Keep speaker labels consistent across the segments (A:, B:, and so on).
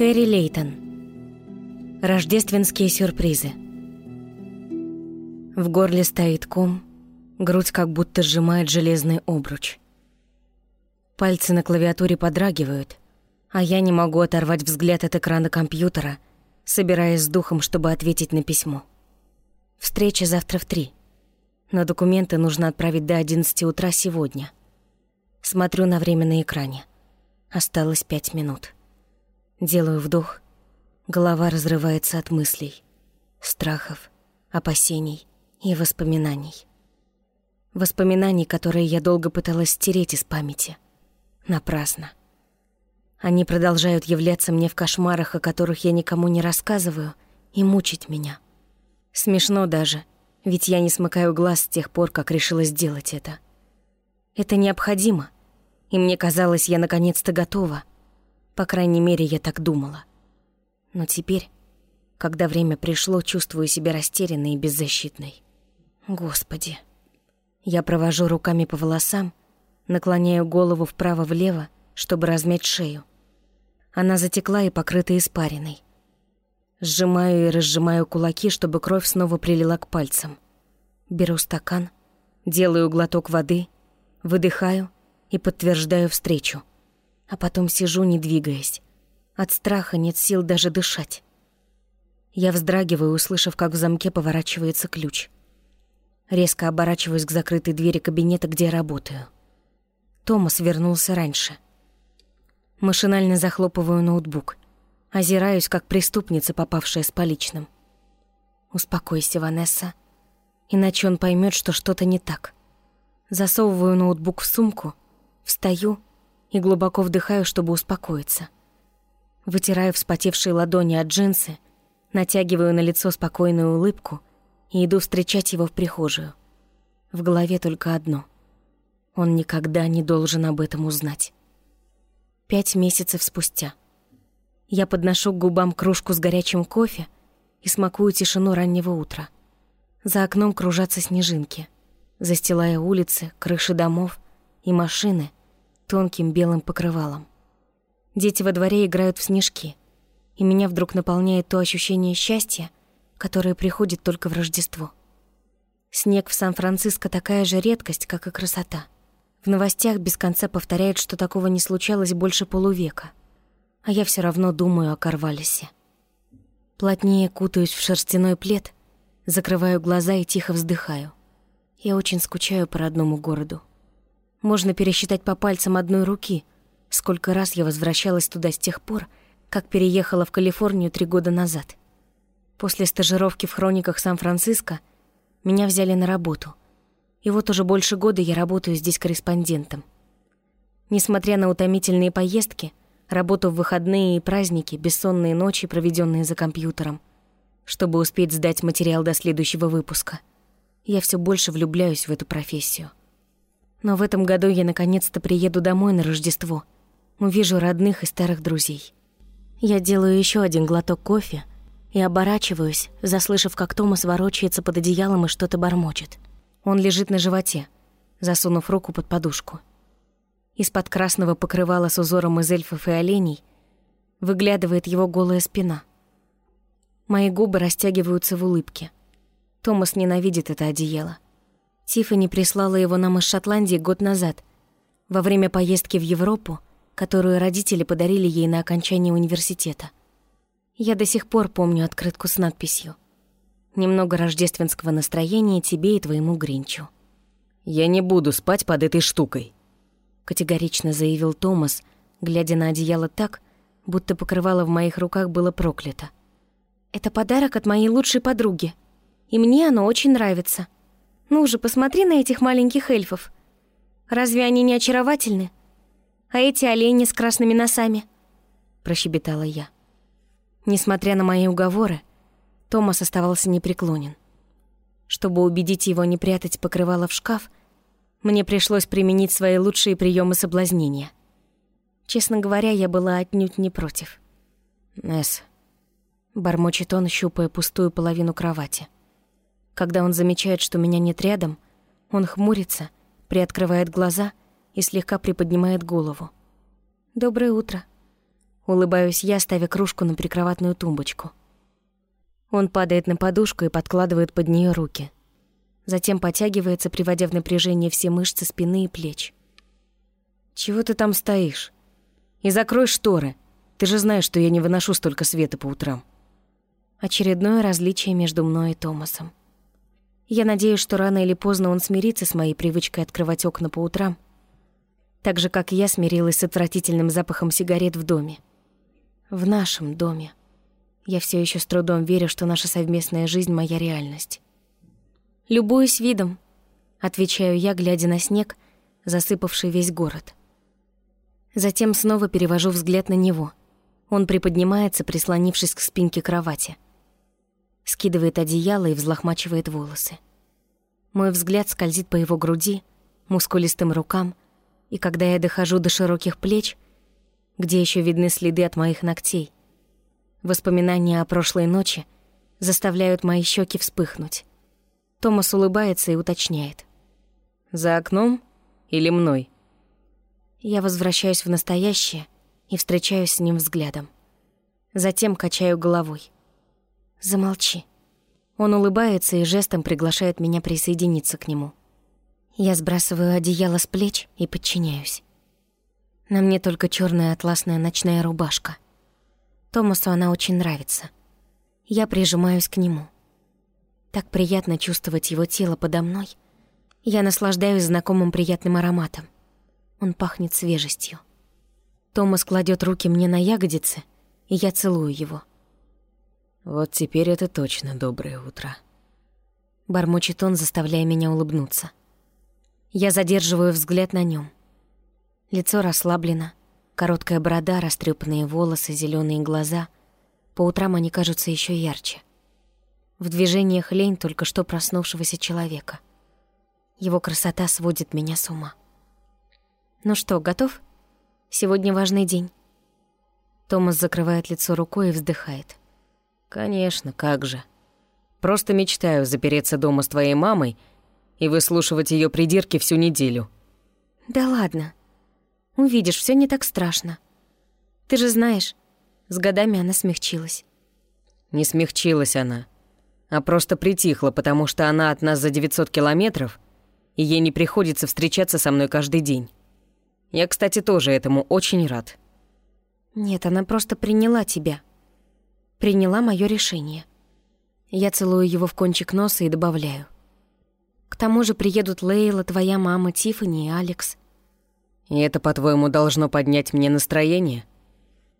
A: Кэрри Лейтон. Рождественские сюрпризы. В горле стоит ком, грудь как будто сжимает железный обруч. Пальцы на клавиатуре подрагивают, а я не могу оторвать взгляд от экрана компьютера, собираясь с духом, чтобы ответить на письмо. Встреча завтра в три, но документы нужно отправить до 11 утра сегодня. Смотрю на время на экране. Осталось пять минут. Делаю вдох. Голова разрывается от мыслей, страхов, опасений и воспоминаний. Воспоминаний, которые я долго пыталась стереть из памяти. Напрасно. Они продолжают являться мне в кошмарах, о которых я никому не рассказываю, и мучить меня. Смешно даже, ведь я не смыкаю глаз с тех пор, как решила сделать это. Это необходимо, и мне казалось, я наконец-то готова — по крайней мере, я так думала. Но теперь, когда время пришло, чувствую себя растерянной и беззащитной. Господи. Я провожу руками по волосам, наклоняю голову вправо-влево, чтобы размять шею. Она затекла и покрыта испариной. Сжимаю и разжимаю кулаки, чтобы кровь снова прилила к пальцам. Беру стакан, делаю глоток воды, выдыхаю и подтверждаю встречу а потом сижу, не двигаясь. От страха нет сил даже дышать. Я вздрагиваю, услышав, как в замке поворачивается ключ. Резко оборачиваюсь к закрытой двери кабинета, где я работаю. Томас вернулся раньше. Машинально захлопываю ноутбук. Озираюсь, как преступница, попавшая с поличным. «Успокойся, Ванесса, иначе он поймет, что что-то не так». Засовываю ноутбук в сумку, встаю и глубоко вдыхаю, чтобы успокоиться. Вытираю вспотевшие ладони от джинсы, натягиваю на лицо спокойную улыбку и иду встречать его в прихожую. В голове только одно. Он никогда не должен об этом узнать. Пять месяцев спустя. Я подношу к губам кружку с горячим кофе и смакую тишину раннего утра. За окном кружатся снежинки, застилая улицы, крыши домов и машины — тонким белым покрывалом. Дети во дворе играют в снежки, и меня вдруг наполняет то ощущение счастья, которое приходит только в Рождество. Снег в Сан-Франциско такая же редкость, как и красота. В новостях без конца повторяют, что такого не случалось больше полувека. А я все равно думаю о Карвалисе. Плотнее кутаюсь в шерстяной плед, закрываю глаза и тихо вздыхаю. Я очень скучаю по родному городу. Можно пересчитать по пальцам одной руки, сколько раз я возвращалась туда с тех пор, как переехала в Калифорнию три года назад. После стажировки в хрониках Сан-Франциско меня взяли на работу. И вот уже больше года я работаю здесь корреспондентом. Несмотря на утомительные поездки, работу в выходные и праздники, бессонные ночи, проведенные за компьютером, чтобы успеть сдать материал до следующего выпуска, я все больше влюбляюсь в эту профессию. Но в этом году я наконец-то приеду домой на Рождество. Увижу родных и старых друзей. Я делаю еще один глоток кофе и оборачиваюсь, заслышав, как Томас ворочается под одеялом и что-то бормочет. Он лежит на животе, засунув руку под подушку. Из-под красного покрывала с узором из эльфов и оленей выглядывает его голая спина. Мои губы растягиваются в улыбке. Томас ненавидит это одеяло. Тиффани прислала его нам из Шотландии год назад, во время поездки в Европу, которую родители подарили ей на окончание университета. Я до сих пор помню открытку с надписью «Немного рождественского настроения тебе и твоему Гринчу».
B: «Я не буду спать под этой штукой», —
A: категорично заявил Томас, глядя на одеяло так, будто покрывало в моих руках было проклято. «Это подарок от моей лучшей подруги, и мне оно очень нравится», — ну же, посмотри на этих маленьких эльфов. Разве они не очаровательны? А эти олени с красными носами?» Прощебетала я. Несмотря на мои уговоры, Томас оставался непреклонен. Чтобы убедить его не прятать покрывало в шкаф, мне пришлось применить свои лучшие приемы соблазнения. Честно говоря, я была отнюдь не против.
B: «Несс», —
A: бормочет он, щупая пустую половину кровати. Когда он замечает, что меня нет рядом, он хмурится, приоткрывает глаза и слегка приподнимает голову. «Доброе утро». Улыбаюсь я, ставя кружку на прикроватную тумбочку. Он падает на подушку и подкладывает под нее руки. Затем потягивается, приводя в напряжение все мышцы спины и плеч. «Чего ты там стоишь? И закрой шторы. Ты же знаешь, что я не выношу столько света по утрам». Очередное различие между мной и Томасом. Я надеюсь, что рано или поздно он смирится с моей привычкой открывать окна по утрам, так же, как я смирилась с отвратительным запахом сигарет в доме. В нашем доме. Я все еще с трудом верю, что наша совместная жизнь — моя реальность. «Любуюсь видом», — отвечаю я, глядя на снег, засыпавший весь город. Затем снова перевожу взгляд на него. Он приподнимается, прислонившись к спинке кровати. Скидывает одеяло и взлохмачивает волосы. Мой взгляд скользит по его груди, мускулистым рукам, и когда я дохожу до широких плеч, где еще видны следы от моих ногтей, воспоминания о прошлой ночи заставляют мои щеки вспыхнуть. Томас улыбается и уточняет. «За окном или мной?» Я возвращаюсь в настоящее и встречаюсь с ним взглядом. Затем качаю головой. «Замолчи». Он улыбается и жестом приглашает меня присоединиться к нему. Я сбрасываю одеяло с плеч и подчиняюсь. На мне только черная атласная ночная рубашка. Томасу она очень нравится. Я прижимаюсь к нему. Так приятно чувствовать его тело подо мной. Я наслаждаюсь знакомым приятным ароматом. Он пахнет свежестью. Томас кладет руки мне на ягодицы, и я целую его.
B: «Вот теперь это точно доброе утро», —
A: бормочет он, заставляя меня улыбнуться. Я задерживаю взгляд на нем. Лицо расслаблено, короткая борода, растрепанные волосы, зеленые глаза. По утрам они кажутся еще ярче. В движениях лень только что проснувшегося человека. Его красота сводит меня с ума. «Ну что, готов? Сегодня важный день». Томас закрывает лицо рукой и вздыхает.
B: «Конечно, как же. Просто мечтаю запереться дома с твоей мамой — и выслушивать ее придирки всю неделю.
A: Да ладно. Увидишь, все не так страшно. Ты же знаешь, с годами она смягчилась.
B: Не смягчилась она, а просто притихла, потому что она от нас за 900 километров, и ей не приходится встречаться со мной каждый день. Я, кстати, тоже этому очень рад.
A: Нет, она просто приняла тебя. Приняла мое решение. Я целую его в кончик носа и добавляю. К тому же приедут Лейла, твоя мама, Тиффани и Алекс.
B: И это, по-твоему, должно поднять мне настроение?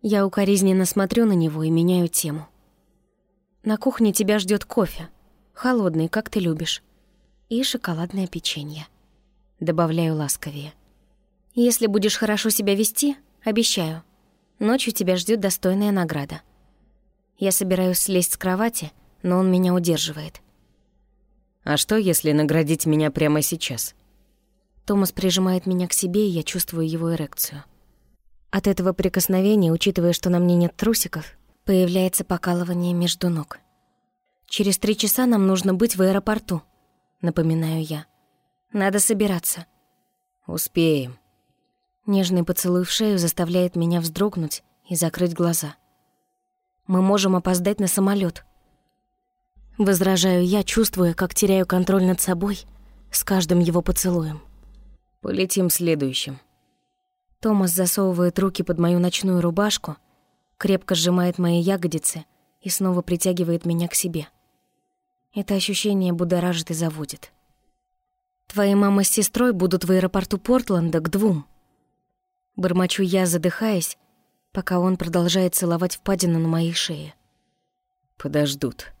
A: Я укоризненно смотрю на него и меняю тему. На кухне тебя ждет кофе. Холодный, как ты любишь. И шоколадное печенье. Добавляю ласковее. Если будешь хорошо себя вести, обещаю, ночью тебя ждет достойная награда. Я собираюсь слезть с кровати, но он меня удерживает.
B: А что, если наградить меня прямо сейчас?
A: Томас прижимает меня к себе, и я чувствую его эрекцию. От этого прикосновения, учитывая, что на мне нет трусиков, появляется покалывание между ног. «Через три часа нам нужно быть в аэропорту», — напоминаю я. «Надо собираться».
B: «Успеем».
A: Нежный поцелуй в шею заставляет меня вздрогнуть и закрыть глаза. «Мы можем опоздать на самолет. Возражаю я, чувствуя, как теряю контроль над собой с каждым его поцелуем.
B: Полетим следующим.
A: Томас засовывает руки под мою ночную рубашку, крепко сжимает мои ягодицы и снова притягивает меня к себе. Это ощущение будоражит и заводит. Твои мама с сестрой будут в аэропорту Портленда к двум. Бормочу я, задыхаясь, пока он продолжает целовать впадину на моей шее.
B: Подождут.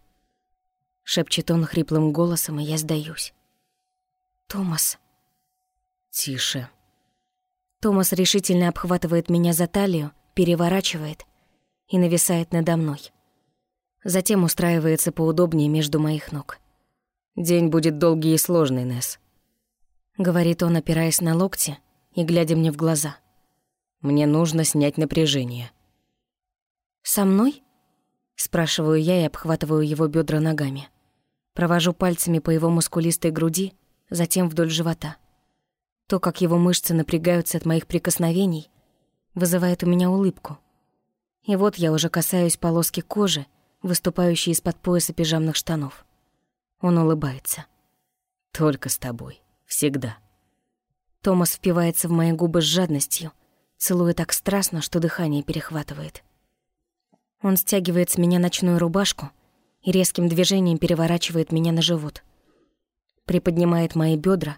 A: Шепчет он хриплым голосом, и я сдаюсь. «Томас».
B: «Тише».
A: Томас решительно обхватывает меня за талию, переворачивает и нависает надо мной. Затем устраивается поудобнее между моих ног.
B: «День будет долгий и сложный, Несс», —
A: говорит он, опираясь на локти и глядя мне в глаза.
B: «Мне нужно снять напряжение».
A: «Со мной?» — спрашиваю я и обхватываю его бедра ногами. Провожу пальцами по его мускулистой груди, затем вдоль живота. То, как его мышцы напрягаются от моих прикосновений, вызывает у меня улыбку. И вот я уже касаюсь полоски кожи, выступающей из-под пояса пижамных штанов. Он улыбается.
B: «Только с тобой. Всегда».
A: Томас впивается в мои губы с жадностью, целуя так страстно, что дыхание перехватывает. Он стягивает с меня ночную рубашку и резким движением переворачивает меня на живот. Приподнимает мои бедра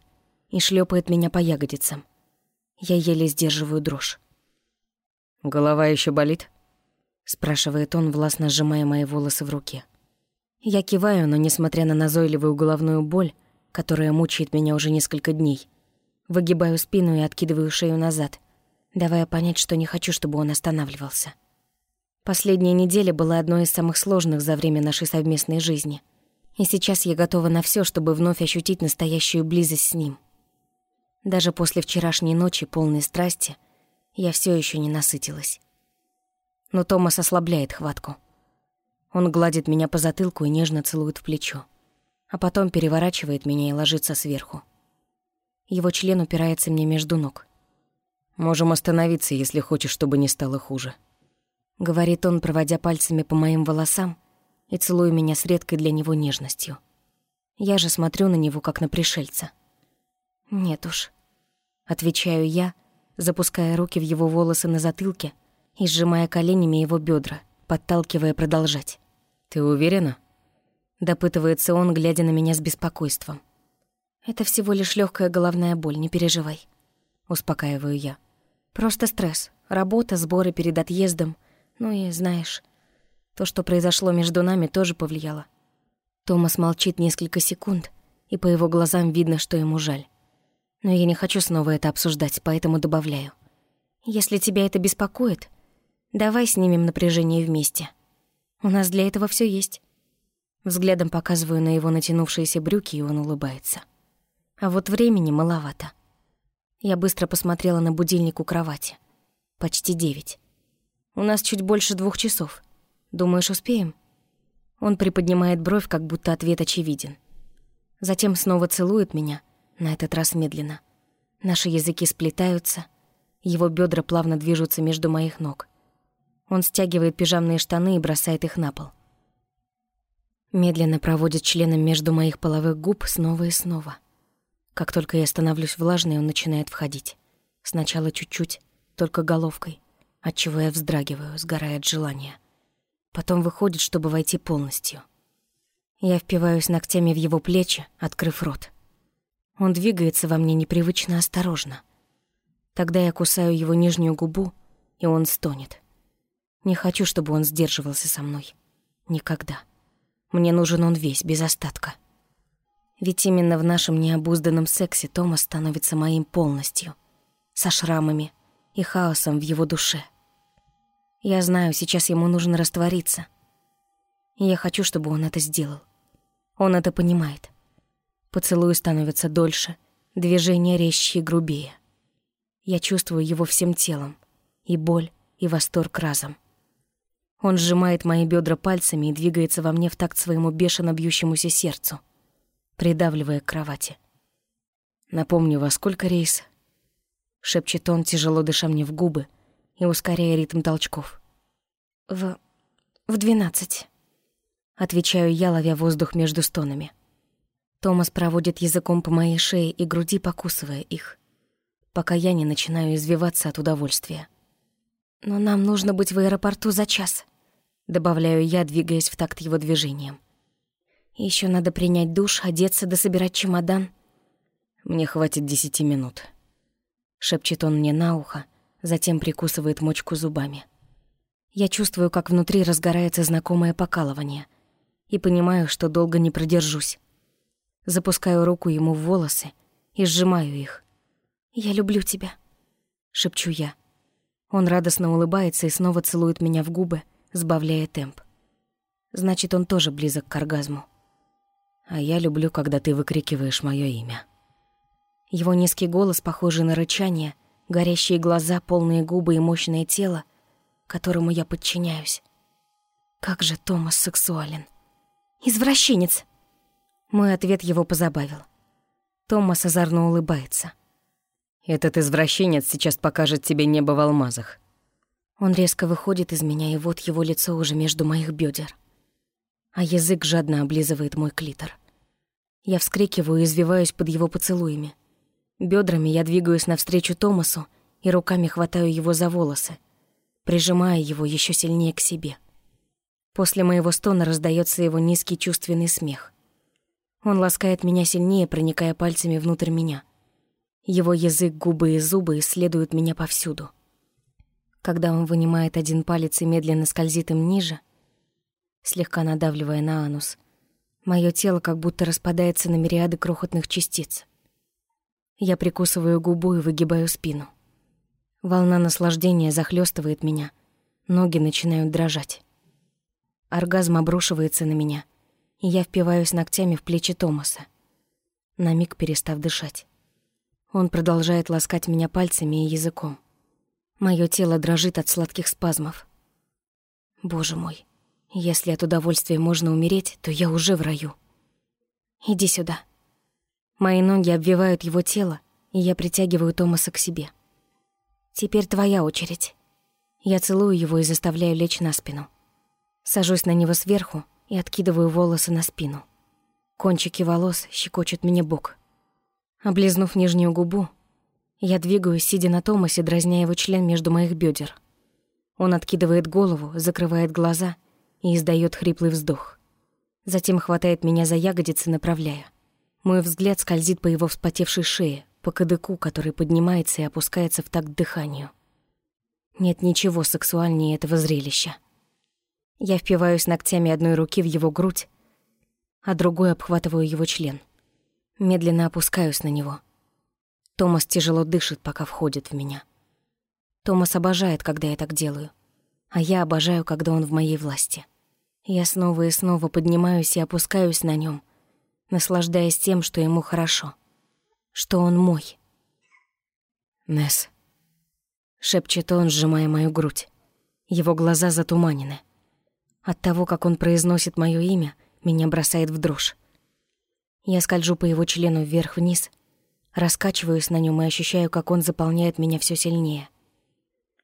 A: и шлепает меня по ягодицам. Я еле сдерживаю дрожь.
B: «Голова еще болит?»
A: — спрашивает он, властно сжимая мои волосы в руке. Я киваю, но, несмотря на назойливую головную боль, которая мучает меня уже несколько дней, выгибаю спину и откидываю шею назад, давая понять, что не хочу, чтобы он останавливался. Последняя неделя была одной из самых сложных за время нашей совместной жизни. И сейчас я готова на все, чтобы вновь ощутить настоящую близость с ним. Даже после вчерашней ночи, полной страсти, я все еще не насытилась. Но Томас ослабляет хватку. Он гладит меня по затылку и нежно целует в плечо. А потом переворачивает меня и ложится сверху. Его член упирается мне между ног.
B: «Можем остановиться, если хочешь, чтобы не стало хуже», —
A: говорит он, проводя пальцами по моим волосам и целуя меня с редкой для него нежностью. Я же смотрю на него, как на пришельца. «Нет уж», — отвечаю я, запуская руки в его волосы на затылке и сжимая коленями его бедра, подталкивая продолжать.
B: «Ты уверена?»
A: — допытывается он, глядя на меня с беспокойством. «Это всего лишь легкая головная боль, не переживай», — успокаиваю я. «Просто стресс, работа, сборы перед отъездом, ну и, знаешь, то, что произошло между нами, тоже повлияло». Томас молчит несколько секунд, и по его глазам видно, что ему жаль. Но я не хочу снова это обсуждать, поэтому добавляю. «Если тебя это беспокоит, давай снимем напряжение вместе». У нас для этого все есть. Взглядом показываю на его натянувшиеся брюки, и он улыбается. А вот времени маловато. Я быстро посмотрела на будильник у кровати. Почти девять. У нас чуть больше двух часов. Думаешь, успеем? Он приподнимает бровь, как будто ответ очевиден. Затем снова целует меня, на этот раз медленно. Наши языки сплетаются, его бедра плавно движутся между моих ног. Он стягивает пижамные штаны и бросает их на пол. Медленно проводит членом между моих половых губ снова и снова. Как только я становлюсь влажной, он начинает входить. Сначала чуть-чуть, только головкой, отчего я вздрагиваю, сгорая от желания. Потом выходит, чтобы войти полностью. Я впиваюсь ногтями в его плечи, открыв рот. Он двигается во мне непривычно осторожно. Тогда я кусаю его нижнюю губу, и он стонет. Не хочу, чтобы он сдерживался со мной. Никогда. Мне нужен он весь, без остатка. Ведь именно в нашем необузданном сексе Томас становится моим полностью. Со шрамами и хаосом в его душе. Я знаю, сейчас ему нужно раствориться. Я хочу, чтобы он это сделал. Он это понимает. Поцелуи становятся дольше, движения резче и грубее. Я чувствую его всем телом. И боль, и восторг разом. Он сжимает мои бедра пальцами и двигается во мне в такт своему бешено бьющемуся сердцу, придавливая к кровати. «Напомню, во сколько рейс?» Шепчет он, тяжело дыша мне в губы и ускоряя ритм толчков. «В... в двенадцать», — отвечаю я, ловя воздух между стонами. Томас проводит языком по моей шее и груди, покусывая их, пока я не начинаю извиваться от удовольствия. «Но нам нужно быть в аэропорту за час», Добавляю я, двигаясь в такт его движением. Еще надо принять душ, одеться да собирать чемодан.
B: Мне хватит десяти минут.
A: Шепчет он мне на ухо, затем прикусывает мочку зубами. Я чувствую, как внутри разгорается знакомое покалывание. И понимаю, что долго не продержусь. Запускаю руку ему в волосы и сжимаю их. «Я люблю тебя», — шепчу я. Он радостно улыбается и снова целует меня в губы, сбавляя темп. Значит, он тоже близок к оргазму. А я люблю, когда ты выкрикиваешь мое имя. Его низкий голос, похожий на рычание, горящие глаза, полные губы и мощное тело, которому я подчиняюсь. Как же Томас сексуален. «Извращенец!» Мой ответ его позабавил. Томас озорно улыбается.
B: «Этот извращенец сейчас покажет тебе небо в алмазах».
A: Он резко выходит из меня, и вот его лицо уже между моих бедер. А язык жадно облизывает мой клитор. Я вскрикиваю и извиваюсь под его поцелуями. Бедрами я двигаюсь навстречу Томасу и руками хватаю его за волосы, прижимая его еще сильнее к себе. После моего стона раздается его низкий чувственный смех. Он ласкает меня сильнее, проникая пальцами внутрь меня. Его язык, губы и зубы исследуют меня повсюду. Когда он вынимает один палец и медленно скользит им ниже, слегка надавливая на анус, мое тело как будто распадается на мириады крохотных частиц. Я прикусываю губу и выгибаю спину. Волна наслаждения захлестывает меня, ноги начинают дрожать. Оргазм обрушивается на меня, и я впиваюсь ногтями в плечи Томаса, на миг перестав дышать. Он продолжает ласкать меня пальцами и языком. Моё тело дрожит от сладких спазмов. Боже мой, если от удовольствия можно умереть, то я уже в раю. Иди сюда. Мои ноги обвивают его тело, и я притягиваю Томаса к себе. Теперь твоя очередь. Я целую его и заставляю лечь на спину. Сажусь на него сверху и откидываю волосы на спину. Кончики волос щекочут мне бок. Облизнув нижнюю губу, я двигаюсь, сидя на Томасе, дразня его член между моих бедер. Он откидывает голову, закрывает глаза и издает хриплый вздох. Затем хватает меня за ягодицы, направляя. Мой взгляд скользит по его вспотевшей шее, по кадыку, который поднимается и опускается в такт дыханию. Нет ничего сексуальнее этого зрелища. Я впиваюсь ногтями одной руки в его грудь, а другой обхватываю его член. Медленно опускаюсь на него — Томас тяжело дышит, пока входит в меня. Томас обожает, когда я так делаю. А я обожаю, когда он в моей власти. Я снова и снова поднимаюсь и опускаюсь на нем, наслаждаясь тем, что ему хорошо. Что он мой. «Несс», — шепчет он, сжимая мою грудь. Его глаза затуманены. От того, как он произносит мое имя, меня бросает в дрожь. Я скольжу по его члену вверх-вниз — Раскачиваюсь на нем и ощущаю, как он заполняет меня все сильнее.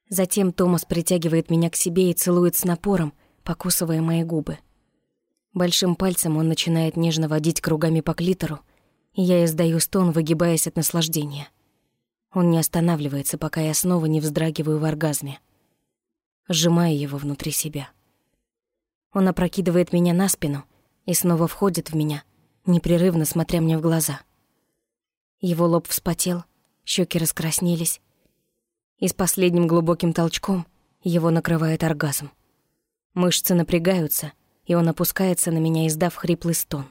A: Затем Томас притягивает меня к себе и целует с напором, покусывая мои губы. Большим пальцем он начинает нежно водить кругами по клитору, и я издаю стон, выгибаясь от наслаждения. Он не останавливается, пока я снова не вздрагиваю в оргазме. Сжимаю его внутри себя. Он опрокидывает меня на спину и снова входит в меня, непрерывно смотря мне в глаза — его лоб вспотел, щеки раскраснелись. И с последним глубоким толчком его накрывает оргазм. Мышцы напрягаются, и он опускается на меня, издав хриплый стон.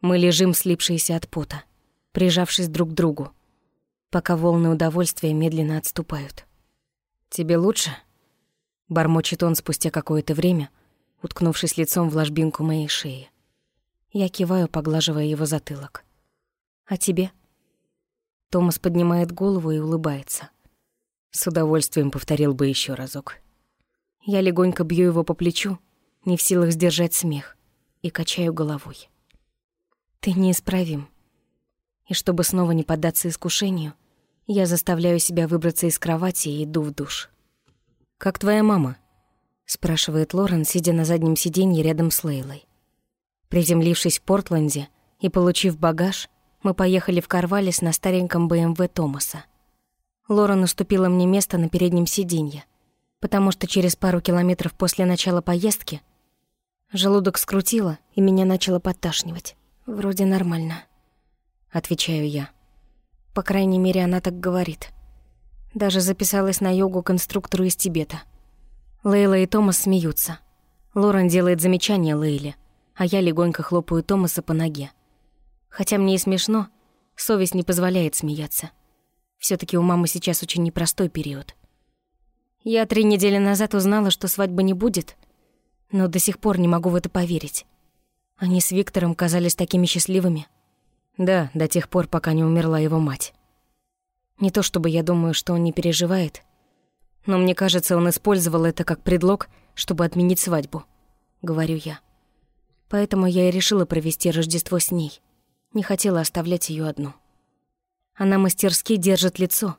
A: Мы лежим, слипшиеся от пота, прижавшись друг к другу, пока волны удовольствия медленно отступают. «Тебе лучше?» — бормочет он спустя какое-то время, уткнувшись лицом в ложбинку моей шеи. Я киваю, поглаживая его затылок. «А тебе?» Томас поднимает голову и улыбается. С удовольствием повторил бы еще разок. Я легонько бью его по плечу, не в силах сдержать смех, и качаю головой. Ты неисправим. И чтобы снова не поддаться искушению, я заставляю себя выбраться из кровати и иду в душ. «Как твоя мама?» — спрашивает Лорен, сидя на заднем сиденье рядом с Лейлой. Приземлившись в Портленде и получив багаж, мы поехали в Карвалис на стареньком БМВ Томаса. Лора наступила мне место на переднем сиденье, потому что через пару километров после начала поездки желудок скрутило и меня начало подташнивать. «Вроде нормально», — отвечаю я. По крайней мере, она так говорит. Даже записалась на йогу конструктору из Тибета. Лейла и Томас смеются. Лорен делает замечание Лейле, а я легонько хлопаю Томаса по ноге. Хотя мне и смешно, совесть не позволяет смеяться. все таки у мамы сейчас очень непростой период. Я три недели назад узнала, что свадьбы не будет, но до сих пор не могу в это поверить. Они с Виктором казались такими счастливыми. Да, до тех пор, пока не умерла его мать. Не то чтобы я думаю, что он не переживает, но мне кажется, он использовал это как предлог, чтобы отменить свадьбу, говорю я. Поэтому я и решила провести Рождество с ней. Не хотела оставлять ее одну. Она мастерски держит лицо,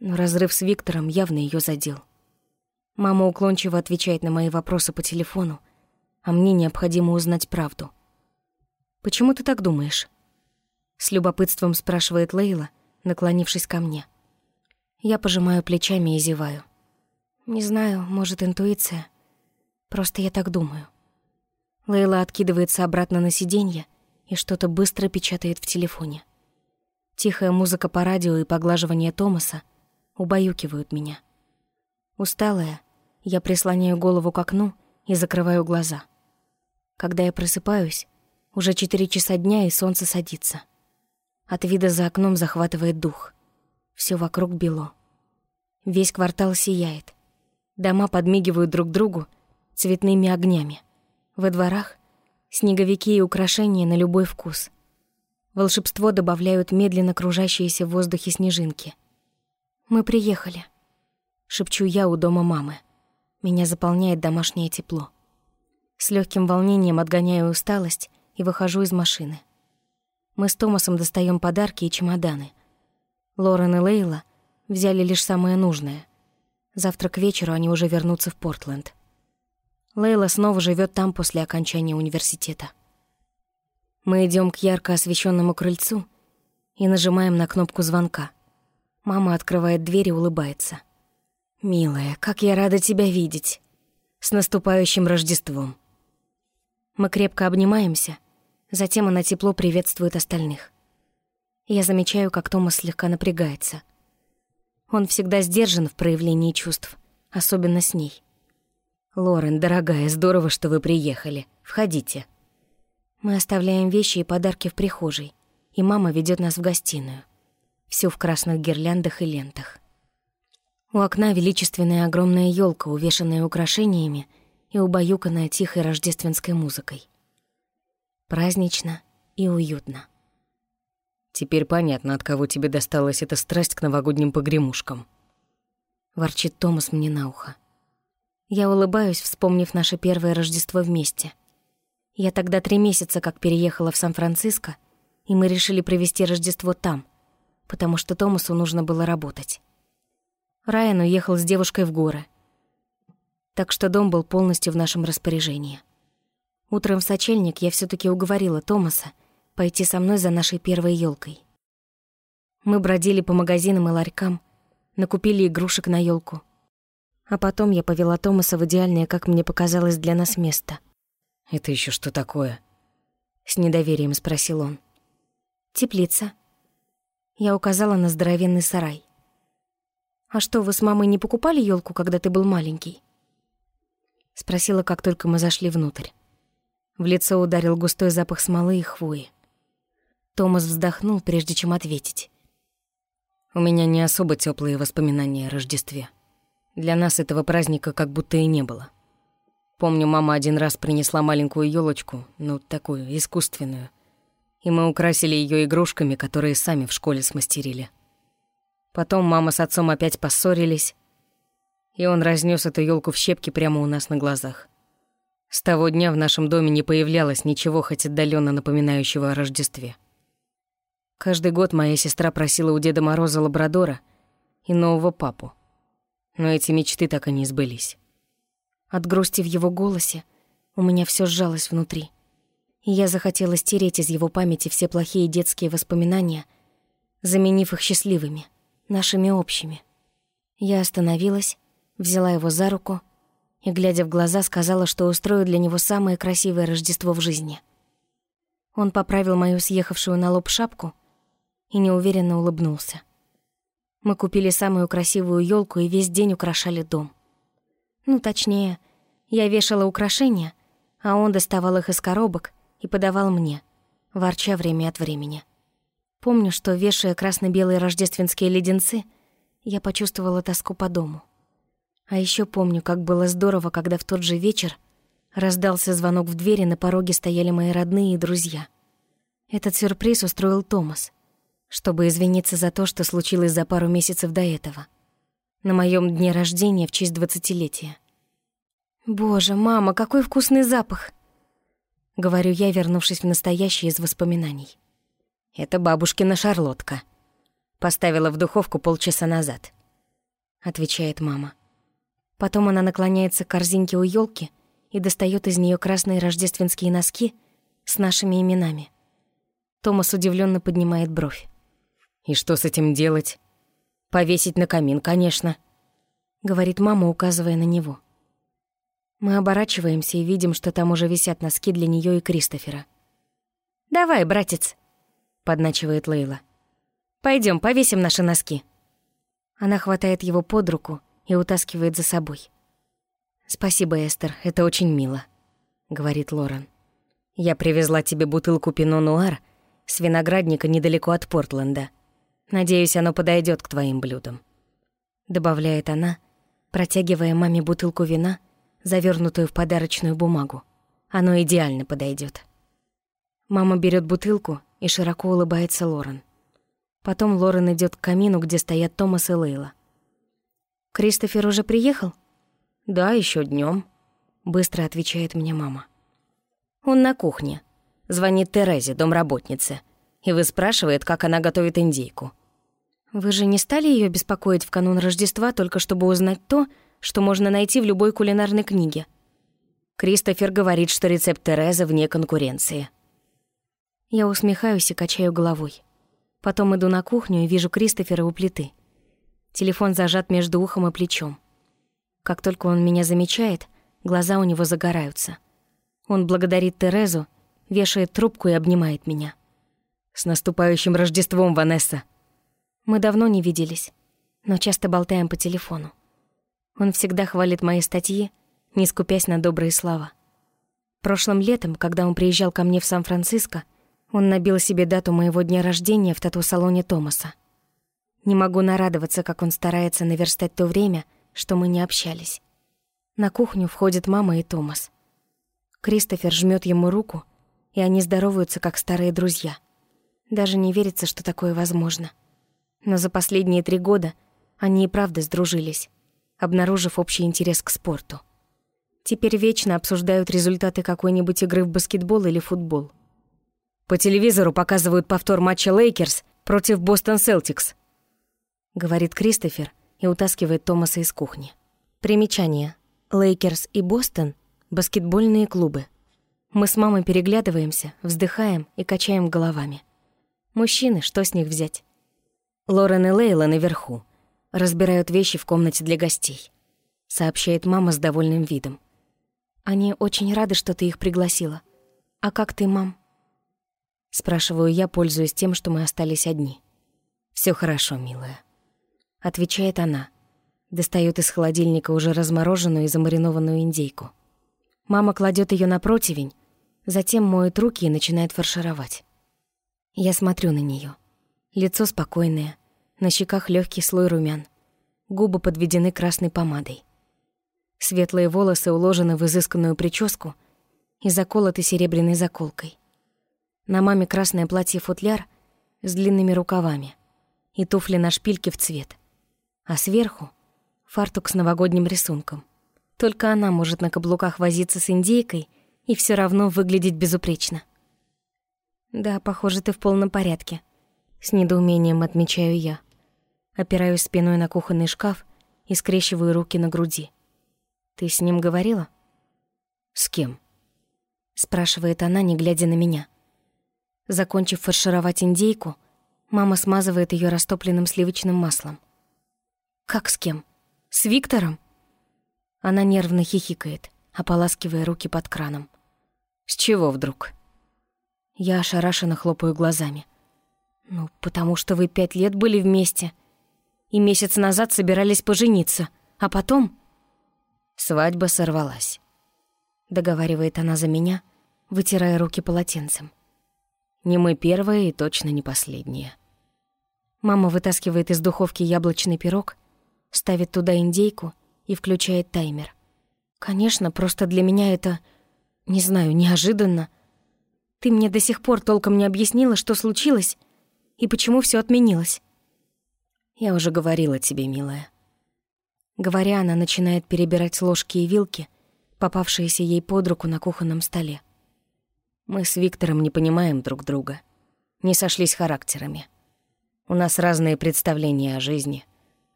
A: но разрыв с Виктором явно ее задел. Мама уклончиво отвечает на мои вопросы по телефону, а мне необходимо узнать правду. «Почему ты так думаешь?» С любопытством спрашивает Лейла, наклонившись ко мне. Я пожимаю плечами и зеваю. Не знаю, может, интуиция. Просто я так думаю. Лейла откидывается обратно на сиденье и что-то быстро печатает в телефоне. Тихая музыка по радио и поглаживание Томаса убаюкивают меня. Усталая, я прислоняю голову к окну и закрываю глаза. Когда я просыпаюсь, уже четыре часа дня и солнце садится. От вида за окном захватывает дух. Все вокруг бело. Весь квартал сияет. Дома подмигивают друг другу цветными огнями. Во дворах снеговики и украшения на любой вкус. Волшебство добавляют медленно кружащиеся в воздухе снежинки. «Мы приехали», — шепчу я у дома мамы. Меня заполняет домашнее тепло. С легким волнением отгоняю усталость и выхожу из машины. Мы с Томасом достаем подарки и чемоданы. Лорен и Лейла взяли лишь самое нужное. Завтра к вечеру они уже вернутся в Портленд. Лейла снова живет там после окончания университета. Мы идем к ярко освещенному крыльцу и нажимаем на кнопку звонка. Мама открывает дверь и улыбается. «Милая, как я рада тебя видеть! С наступающим Рождеством!» Мы крепко обнимаемся, Затем она тепло приветствует остальных. Я замечаю, как Томас слегка напрягается. Он всегда сдержан в проявлении чувств, особенно с ней. «Лорен, дорогая, здорово, что вы приехали. Входите». Мы оставляем вещи и подарки в прихожей, и мама ведет нас в гостиную. Всю в красных гирляндах и лентах. У окна величественная огромная елка, увешанная украшениями и убаюканная тихой рождественской музыкой празднично и уютно.
B: Теперь понятно, от кого тебе досталась эта страсть к новогодним погремушкам.
A: Ворчит Томас мне на ухо. Я улыбаюсь, вспомнив наше первое Рождество вместе. Я тогда три месяца как переехала в Сан-Франциско, и мы решили провести Рождество там, потому что Томасу нужно было работать. Райан уехал с девушкой в горы, так что дом был полностью в нашем распоряжении. Утром в сочельник я все таки уговорила Томаса пойти со мной за нашей первой елкой. Мы бродили по магазинам и ларькам, накупили игрушек на елку, А потом я повела Томаса в идеальное, как мне показалось, для нас место.
B: «Это еще что такое?»
A: С недоверием спросил он. «Теплица». Я указала на здоровенный сарай. «А что, вы с мамой не покупали елку, когда ты был маленький?» Спросила, как только мы зашли внутрь. В лицо ударил густой запах смолы и хвои. Томас вздохнул, прежде чем ответить.
B: «У меня не особо теплые воспоминания о Рождестве. Для нас этого праздника как будто и не было. Помню, мама один раз принесла маленькую елочку, ну, такую, искусственную, и мы украсили ее игрушками, которые сами в школе смастерили. Потом мама с отцом опять поссорились, и он разнес эту елку в щепки прямо у нас на глазах. С того дня в нашем доме не появлялось ничего хоть отдаленно напоминающего о Рождестве. Каждый год моя сестра просила у Деда Мороза лабрадора и нового папу. Но эти мечты так и не сбылись.
A: От грусти в его голосе у меня все сжалось внутри. И я захотела стереть из его памяти все плохие детские воспоминания, заменив их счастливыми, нашими общими. Я остановилась, взяла его за руку — и, глядя в глаза, сказала, что устрою для него самое красивое Рождество в жизни. Он поправил мою съехавшую на лоб шапку и неуверенно улыбнулся. Мы купили самую красивую елку и весь день украшали дом. Ну, точнее, я вешала украшения, а он доставал их из коробок и подавал мне, ворча время от времени. Помню, что, вешая красно-белые рождественские леденцы, я почувствовала тоску по дому. А еще помню, как было здорово, когда в тот же вечер раздался звонок в двери, на пороге стояли мои родные и друзья. Этот сюрприз устроил Томас, чтобы извиниться за то, что случилось за пару месяцев до этого. На моем дне рождения в честь двадцатилетия. «Боже, мама, какой вкусный запах!» Говорю я, вернувшись в настоящее из воспоминаний.
B: «Это бабушкина шарлотка. Поставила в духовку полчаса назад», — отвечает мама.
A: Потом она наклоняется к корзинке у елки и достает из нее красные рождественские носки с нашими именами. Томас удивленно поднимает бровь.
B: «И что с этим делать?» «Повесить на камин, конечно», —
A: говорит мама, указывая на него. Мы оборачиваемся и видим, что там уже висят носки для нее и Кристофера. «Давай, братец», — подначивает Лейла. Пойдем, повесим наши носки». Она хватает его под руку и утаскивает за собой. «Спасибо, Эстер, это очень мило», — говорит Лорен. «Я привезла тебе бутылку пино-нуар с виноградника недалеко от Портленда. Надеюсь, оно подойдет к твоим блюдам», — добавляет она, протягивая маме бутылку вина, завернутую в подарочную бумагу. «Оно идеально подойдет. Мама берет бутылку и широко улыбается Лорен. Потом Лорен идет к камину, где стоят Томас и Лейла. «Кристофер уже приехал?»
B: «Да, еще днем, быстро отвечает мне мама. «Он на кухне. Звонит Терезе, домработнице, и выспрашивает, как она готовит индейку».
A: «Вы же не стали ее беспокоить в канун Рождества, только чтобы узнать то, что можно найти в любой кулинарной книге?»
B: Кристофер говорит, что рецепт Терезы вне конкуренции.
A: Я усмехаюсь и качаю головой. Потом иду на кухню и вижу Кристофера у плиты. Телефон зажат между ухом и плечом. Как только он меня замечает, глаза у него загораются. Он благодарит Терезу, вешает трубку и обнимает меня.
B: «С наступающим Рождеством, Ванесса!»
A: Мы давно не виделись, но часто болтаем по телефону. Он всегда хвалит мои статьи, не скупясь на добрые слова. Прошлым летом, когда он приезжал ко мне в Сан-Франциско, он набил себе дату моего дня рождения в тату-салоне Томаса. Не могу нарадоваться, как он старается наверстать то время, что мы не общались. На кухню входит мама и Томас. Кристофер жмет ему руку, и они здороваются, как старые друзья. Даже не верится, что такое возможно. Но за последние три года они и правда сдружились, обнаружив общий интерес к спорту. Теперь вечно обсуждают результаты какой-нибудь игры в баскетбол или футбол —
B: по телевизору показывают повтор матча Лейкерс против Бостон Селтикс», — говорит Кристофер и утаскивает Томаса из кухни.
A: Примечание. Лейкерс и Бостон — баскетбольные клубы. Мы с мамой переглядываемся, вздыхаем и качаем головами. Мужчины, что с них взять?
B: Лорен и Лейла наверху. Разбирают вещи в комнате для гостей.
A: Сообщает мама с довольным видом. Они очень рады, что ты их пригласила. А как ты, мам? Спрашиваю я, пользуясь тем, что мы остались одни.
B: Все хорошо, милая», —
A: отвечает она. Достает из холодильника уже размороженную и замаринованную индейку. Мама кладет ее на противень, затем моет руки и начинает фаршировать. Я смотрю на нее. Лицо спокойное, на щеках легкий слой румян, губы подведены красной помадой. Светлые волосы уложены в изысканную прическу и заколоты серебряной заколкой. На маме красное платье-футляр с длинными рукавами и туфли на шпильке в цвет. А сверху — фартук с новогодним рисунком. Только она может на каблуках возиться с индейкой и все равно выглядеть безупречно. «Да, похоже, ты в полном порядке», — с недоумением отмечаю я. Опираюсь спиной на кухонный шкаф и скрещиваю руки на груди. «Ты с ним говорила?»
B: «С кем?»
A: — спрашивает она, не глядя на меня. Закончив фаршировать индейку, мама смазывает ее растопленным сливочным маслом. «Как с кем? С Виктором?» Она нервно хихикает, ополаскивая руки под краном.
B: «С чего вдруг?»
A: Я ошарашенно хлопаю глазами. «Ну, потому что вы пять лет были вместе, и месяц назад собирались пожениться, а потом...»
B: «Свадьба сорвалась», — договаривает она за меня, вытирая руки полотенцем. Не мы первые и точно не последние.
A: Мама вытаскивает из духовки яблочный пирог, ставит туда индейку и включает таймер. Конечно, просто для меня это, не знаю, неожиданно. Ты мне до сих пор толком не объяснила, что случилось и почему все отменилось.
B: Я уже говорила тебе, милая.
A: Говоря, она начинает перебирать ложки и вилки, попавшиеся ей под руку на кухонном столе.
B: Мы с Виктором не понимаем друг друга. Не сошлись характерами. У нас разные представления о жизни.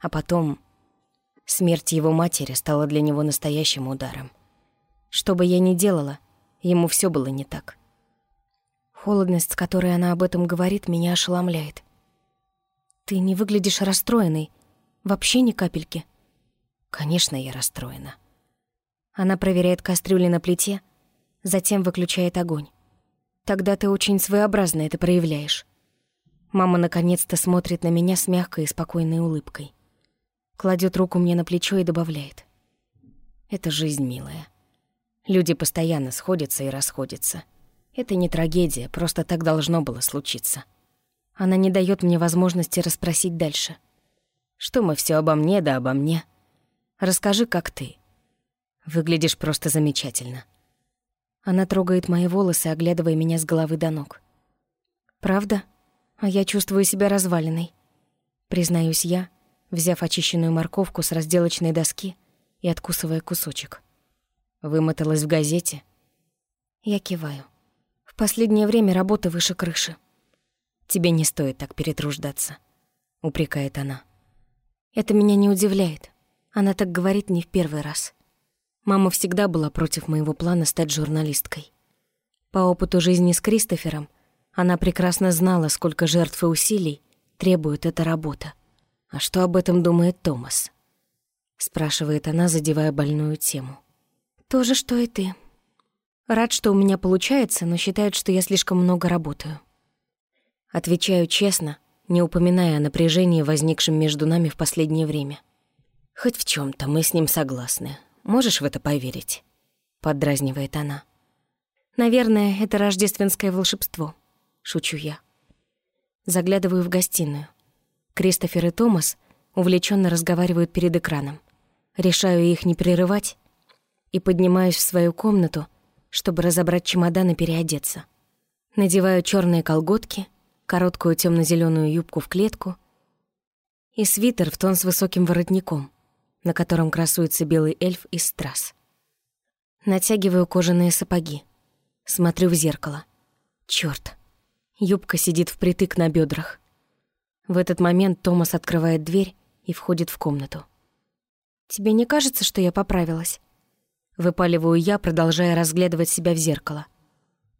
B: А потом...
A: Смерть его матери стала для него настоящим ударом. Что бы я ни делала, ему все было не так. Холодность, с которой она об этом говорит, меня ошеломляет. «Ты не выглядишь расстроенной. Вообще ни капельки». «Конечно, я расстроена». Она проверяет кастрюли на плите, затем выключает огонь. «Тогда ты очень своеобразно это проявляешь». Мама наконец-то смотрит на меня с мягкой и спокойной улыбкой. Кладет руку мне на плечо и добавляет. «Это жизнь, милая. Люди постоянно сходятся и расходятся. Это не трагедия, просто так должно было случиться». Она не дает мне возможности расспросить дальше. «Что мы все обо мне, да обо мне? Расскажи, как ты. Выглядишь просто замечательно». Она трогает мои волосы, оглядывая меня с головы до ног. «Правда? А я чувствую себя разваленной. Признаюсь я, взяв очищенную морковку с разделочной доски и откусывая кусочек. Вымоталась в газете. Я киваю. В последнее время работа выше крыши. Тебе не стоит так перетруждаться, упрекает она. Это меня не удивляет. Она так говорит не в первый раз. Мама всегда была против моего плана стать журналисткой. По опыту жизни с Кристофером она прекрасно знала, сколько жертв и усилий требует эта работа. «А что об этом думает Томас?» спрашивает она, задевая больную тему. «То же, что и ты. Рад, что у меня получается, но считает, что я слишком много работаю». Отвечаю честно, не упоминая о напряжении, возникшем между нами в последнее время. «Хоть в чем то мы с ним согласны. Можешь в это поверить?» Поддразнивает она. «Наверное, это рождественское волшебство», — шучу я. Заглядываю в гостиную. Кристофер и Томас увлеченно разговаривают перед экраном. Решаю их не прерывать и поднимаюсь в свою комнату, чтобы разобрать чемодан и переодеться. Надеваю черные колготки, короткую темно зеленую юбку в клетку и свитер в тон с высоким воротником, на котором красуется белый эльф из страз. Натягиваю кожаные сапоги. Смотрю в зеркало. Чёрт. Юбка сидит впритык на бедрах. В этот момент Томас открывает дверь и входит в комнату. «Тебе не кажется, что я поправилась?» Выпаливаю я, продолжая разглядывать себя в зеркало.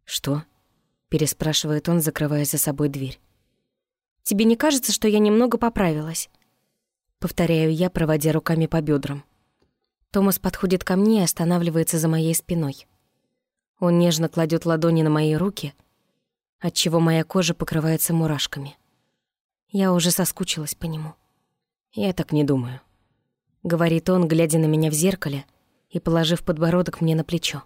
A: «Что?» — переспрашивает он, закрывая за собой дверь. «Тебе не кажется, что я немного поправилась?» Повторяю я, проводя руками по бедрам. Томас подходит ко мне и останавливается за моей спиной. Он нежно кладет ладони на мои руки, отчего моя кожа покрывается мурашками. Я уже соскучилась по нему. Я так не думаю. Говорит он, глядя на меня в зеркале и положив подбородок мне на плечо.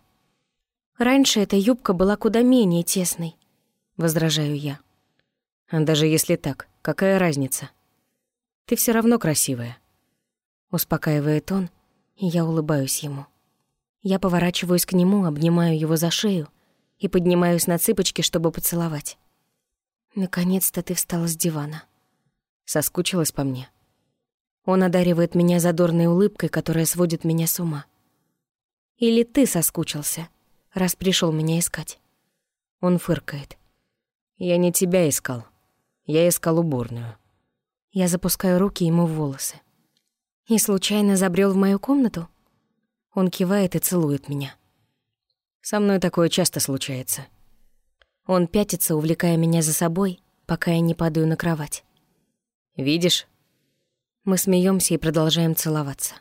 A: Раньше эта юбка была куда менее тесной, возражаю я. Даже если так, какая разница? Ты все равно красивая. Успокаивает он, и я улыбаюсь ему. Я поворачиваюсь к нему, обнимаю его за шею и поднимаюсь на цыпочки, чтобы поцеловать. Наконец-то ты встала с дивана. Соскучилась по мне. Он одаривает меня задорной улыбкой, которая сводит меня с ума. Или ты соскучился, раз пришел меня искать? Он фыркает. Я не тебя искал. Я искал уборную. Я запускаю руки ему в волосы. И случайно забрел в мою комнату? Он кивает и целует меня. Со мной такое часто случается. Он пятится, увлекая меня за собой, пока я не падаю на кровать. Видишь?» Мы смеемся и продолжаем целоваться.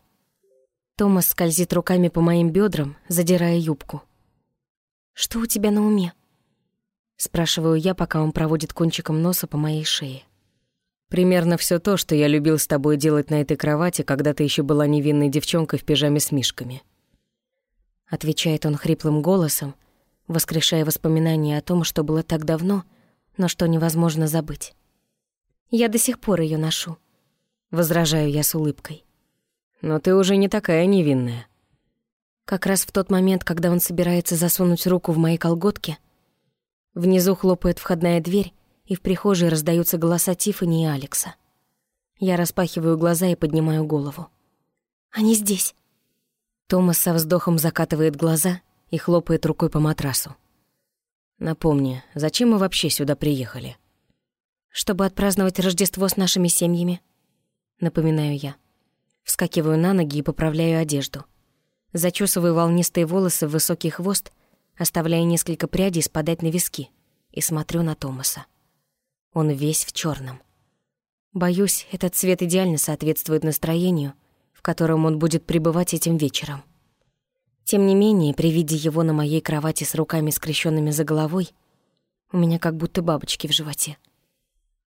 A: Томас скользит руками по моим бедрам, задирая юбку. «Что у тебя на уме?» Спрашиваю я, пока он проводит кончиком носа по моей шее. «Примерно все то, что я любил с тобой делать на этой кровати, когда ты еще была невинной девчонкой в пижаме с мишками». Отвечает он хриплым голосом, воскрешая воспоминания о том, что было так давно, но что невозможно забыть. Я до сих пор ее ношу. Возражаю я с улыбкой. Но ты уже не такая невинная. Как раз в тот момент, когда он собирается засунуть руку в мои колготки, внизу хлопает входная дверь, и в прихожей раздаются голоса Тиффани и Алекса. Я распахиваю глаза и поднимаю голову. «Они здесь!» Томас со вздохом закатывает глаза и хлопает рукой по матрасу. «Напомни, зачем мы вообще сюда приехали?» чтобы отпраздновать Рождество с нашими семьями, напоминаю я. Вскакиваю на ноги и поправляю одежду. Зачесываю волнистые волосы в высокий хвост, оставляя несколько прядей спадать на виски, и смотрю на Томаса. Он весь в черном. Боюсь, этот цвет идеально соответствует настроению, в котором он будет пребывать этим вечером. Тем не менее, при виде его на моей кровати с руками скрещенными за головой, у меня как будто бабочки в животе.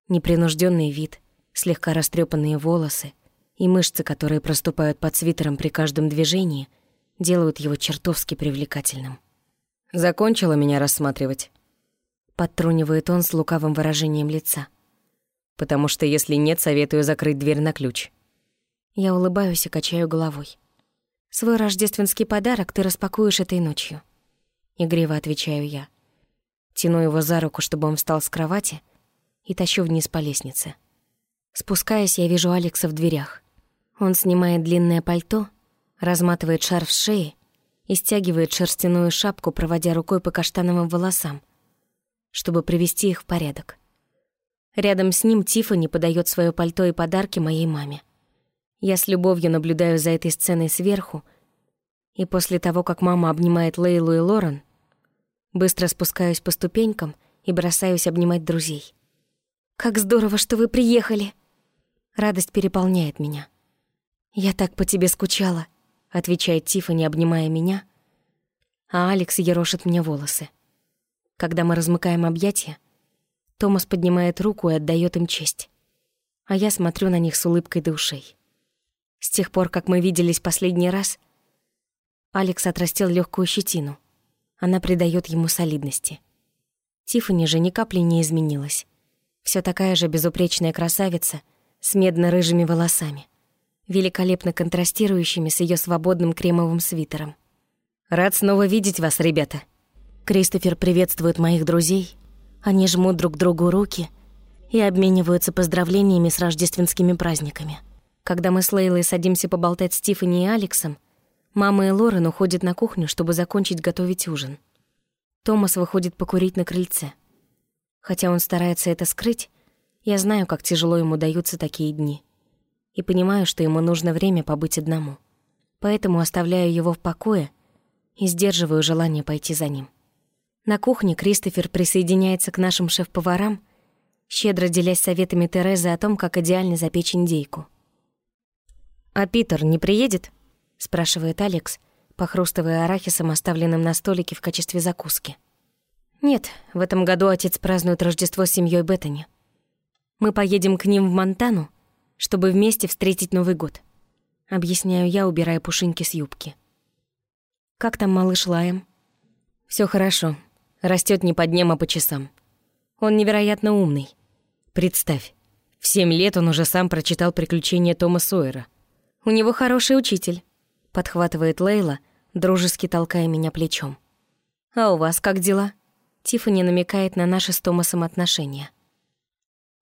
A: Непринужденный вид, слегка растрепанные волосы и мышцы, которые проступают под свитером при каждом движении, делают его чертовски привлекательным.
B: «Закончила меня рассматривать?»
A: Подтрунивает он с лукавым выражением лица.
B: «Потому что если нет, советую закрыть дверь на ключ».
A: Я улыбаюсь и качаю головой. Свой рождественский подарок ты распакуешь этой ночью. Игриво отвечаю я. Тяну его за руку, чтобы он встал с кровати, и тащу вниз по лестнице. Спускаясь, я вижу Алекса в дверях. Он снимает длинное пальто, разматывает шарф с шеи и стягивает шерстяную шапку, проводя рукой по каштановым волосам, чтобы привести их в порядок. Рядом с ним Тиффани подает свое пальто и подарки моей маме. Я с любовью наблюдаю за этой сценой сверху, и после того, как мама обнимает Лейлу и Лорен, быстро спускаюсь по ступенькам и бросаюсь обнимать друзей. «Как здорово, что вы приехали!» Радость переполняет меня. «Я так по тебе скучала», — отвечает Тиффани, обнимая меня, а Алекс ерошит мне волосы. Когда мы размыкаем объятия, Томас поднимает руку и отдает им честь, а я смотрю на них с улыбкой до ушей. С тех пор, как мы виделись последний раз, Алекс отрастил легкую щетину. Она придает ему солидности. Тиффани же ни капли не изменилась. Все такая же безупречная красавица с медно-рыжими волосами, великолепно контрастирующими с ее свободным кремовым свитером.
B: «Рад снова видеть вас, ребята!»
A: Кристофер приветствует моих друзей, они жмут друг другу руки и обмениваются поздравлениями с рождественскими праздниками. Когда мы с Лейлой садимся поболтать с Тиффани и Алексом, мама и Лорен уходят на кухню, чтобы закончить готовить ужин. Томас выходит покурить на крыльце. Хотя он старается это скрыть, я знаю, как тяжело ему даются такие дни. И понимаю, что ему нужно время побыть одному. Поэтому оставляю его в покое и сдерживаю желание пойти за ним. На кухне Кристофер присоединяется к нашим шеф-поварам, щедро делясь советами Терезы о том, как идеально запечь индейку.
B: «А Питер не приедет?»
A: — спрашивает Алекс, похрустывая арахисом, оставленным на столике в качестве закуски. «Нет, в этом году отец празднует Рождество с семьей Беттани. Мы поедем к ним в Монтану, чтобы вместе встретить Новый год», — объясняю я, убирая пушинки с юбки. «Как там малыш Лаем?»
B: Все хорошо. Растет не по дням, а по часам. Он невероятно умный. Представь, в семь лет он уже сам прочитал «Приключения Тома Сойера».
A: «У него хороший учитель», — подхватывает Лейла, дружески толкая меня плечом. «А у вас как дела?» Тиффани намекает на наши с Томасом отношения.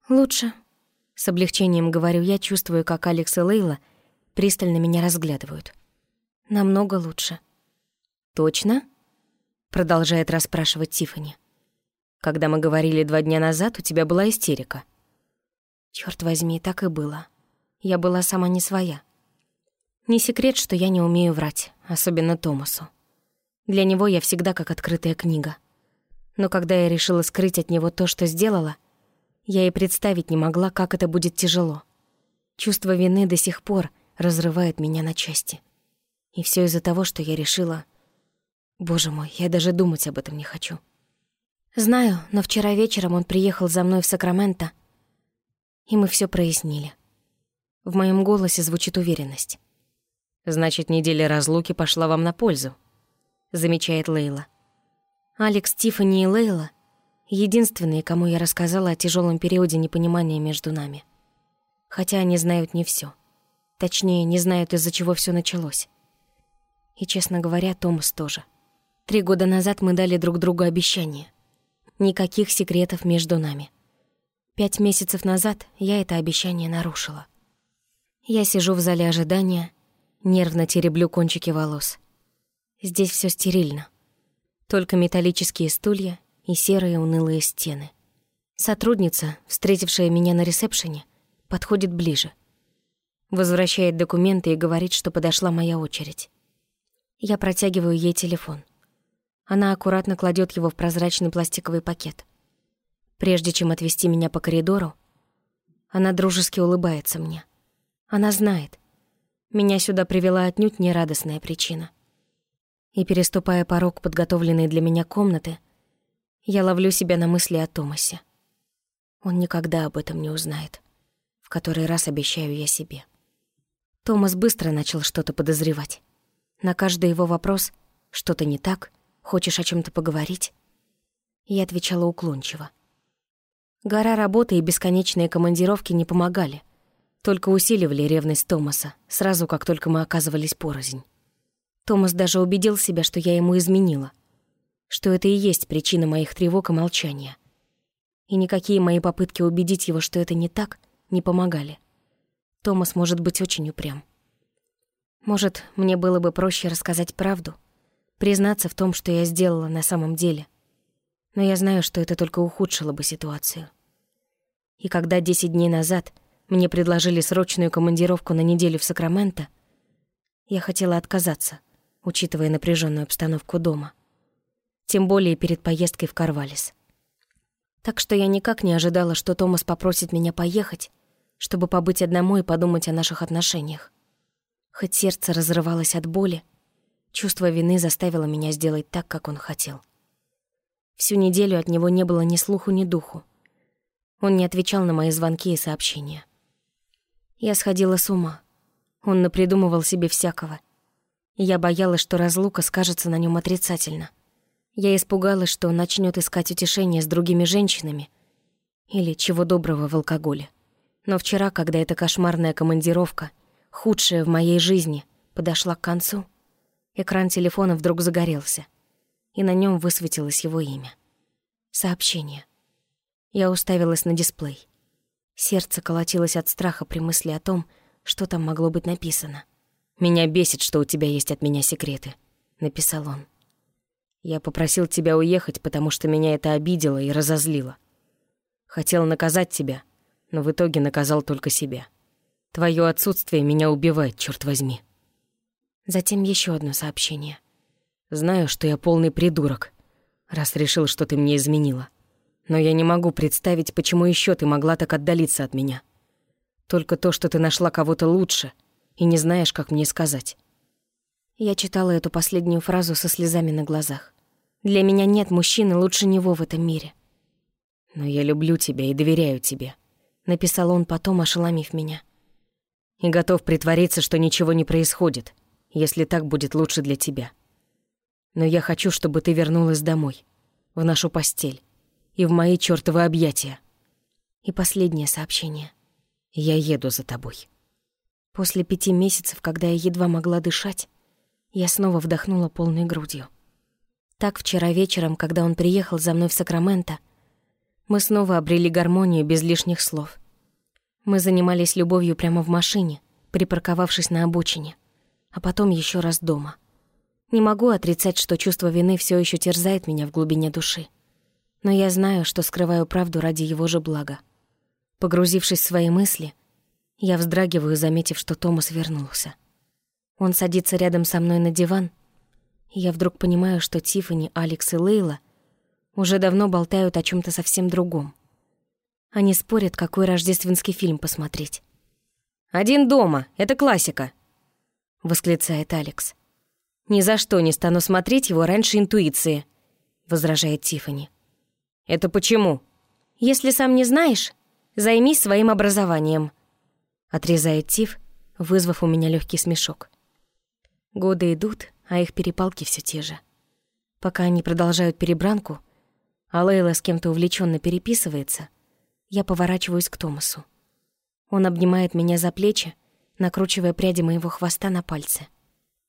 A: «Лучше», — с облегчением говорю я, чувствую, как Алекс и Лейла пристально меня разглядывают. «Намного лучше».
B: «Точно?» — продолжает расспрашивать Тиффани. «Когда мы говорили два дня назад, у тебя была истерика».
A: Черт возьми, так и было. Я была сама не своя. Не секрет, что я не умею врать, особенно Томасу. Для него я всегда как открытая книга. Но когда я решила скрыть от него то, что сделала, я и представить не могла, как это будет тяжело. Чувство вины до сих пор разрывает меня на части. И все из-за того, что я решила... Боже мой, я даже думать об этом не хочу. Знаю, но вчера вечером он приехал за мной в Сакраменто, и мы все прояснили. В моем голосе звучит уверенность.
B: Значит, неделя разлуки пошла вам на пользу, замечает Лейла.
A: Алекс, Тиффани и Лейла — единственные, кому я рассказала о тяжелом периоде непонимания между нами. Хотя они знают не все. Точнее, не знают, из-за чего все началось. И, честно говоря, Томас тоже. Три года назад мы дали друг другу обещание. Никаких секретов между нами. Пять месяцев назад я это обещание нарушила. Я сижу в зале ожидания — Нервно тереблю кончики волос. Здесь все стерильно. Только металлические стулья и серые унылые стены. Сотрудница, встретившая меня на ресепшене, подходит ближе. Возвращает документы и говорит, что подошла моя очередь. Я протягиваю ей телефон. Она аккуратно кладет его в прозрачный пластиковый пакет. Прежде чем отвести меня по коридору, она дружески улыбается мне. Она знает. Меня сюда привела отнюдь нерадостная причина. И переступая порог подготовленной для меня комнаты, я ловлю себя на мысли о Томасе. Он никогда об этом не узнает. В который раз обещаю я себе. Томас быстро начал что-то подозревать. На каждый его вопрос «что-то не так?», «хочешь о чем то поговорить?» Я отвечала уклончиво. Гора работы и бесконечные командировки не помогали, только усиливали ревность Томаса, сразу как только мы оказывались порознь. Томас даже убедил себя, что я ему изменила, что это и есть причина моих тревог и молчания. И никакие мои попытки убедить его, что это не так, не помогали. Томас может быть очень упрям. Может, мне было бы проще рассказать правду, признаться в том, что я сделала на самом деле. Но я знаю, что это только ухудшило бы ситуацию. И когда десять дней назад мне предложили срочную командировку на неделю в Сакраменто, я хотела отказаться, учитывая напряженную обстановку дома. Тем более перед поездкой в Карвалис. Так что я никак не ожидала, что Томас попросит меня поехать, чтобы побыть одному и подумать о наших отношениях. Хоть сердце разрывалось от боли, чувство вины заставило меня сделать так, как он хотел. Всю неделю от него не было ни слуху, ни духу. Он не отвечал на мои звонки и сообщения. Я сходила с ума. Он напридумывал себе всякого. Я боялась, что разлука скажется на нем отрицательно. Я испугалась, что он начнет искать утешение с другими женщинами или чего доброго в алкоголе. Но вчера, когда эта кошмарная командировка, худшая в моей жизни, подошла к концу, экран телефона вдруг загорелся, и на нем высветилось его имя. Сообщение. Я уставилась на дисплей. Сердце колотилось от страха при мысли о том, что там могло быть написано. «Меня бесит, что у тебя есть от меня секреты», — написал он. «Я попросил тебя уехать, потому что меня это обидело и разозлило. Хотел наказать тебя, но в итоге наказал только себя. Твое отсутствие меня убивает, черт возьми. Затем еще одно сообщение. Знаю, что я полный придурок, раз решил, что ты мне изменила. Но я не могу представить, почему еще ты могла так отдалиться от меня. Только то, что ты нашла кого-то лучше и не знаешь, как мне сказать. Я читала эту последнюю фразу со слезами на глазах. Для меня нет мужчины лучше него в этом мире. Но я люблю тебя и доверяю тебе написал он потом, ошеломив меня. И готов притвориться, что ничего не происходит, если так будет лучше для тебя. Но я хочу, чтобы ты вернулась домой, в нашу постель и в мои чёртовы объятия. И последнее сообщение. Я еду за тобой. После пяти месяцев, когда я едва могла дышать, я снова вдохнула полной грудью. Так вчера вечером, когда он приехал за мной в Сакраменто, мы снова обрели гармонию без лишних слов. Мы занимались любовью прямо в машине, припарковавшись на обочине, а потом еще раз дома. Не могу отрицать, что чувство вины все еще терзает меня в глубине души. Но я знаю, что скрываю правду ради его же блага. Погрузившись в свои мысли, я вздрагиваю, заметив, что Томас вернулся. Он садится рядом со мной на диван, и я вдруг понимаю, что Тиффани, Алекс и Лейла — уже давно болтают о чем то совсем другом. Они спорят, какой рождественский фильм посмотреть. «Один дома, это классика», — восклицает Алекс. «Ни за что не стану смотреть его раньше интуиции», — возражает Тифани. «Это почему?» «Если сам не знаешь, займись своим образованием», — отрезает Тиф, вызвав у меня легкий смешок. Годы идут, а их перепалки все те же. Пока они продолжают перебранку — а Лейла с кем-то увлеченно переписывается, я поворачиваюсь к Томасу. Он обнимает меня за плечи, накручивая пряди моего хвоста на пальцы.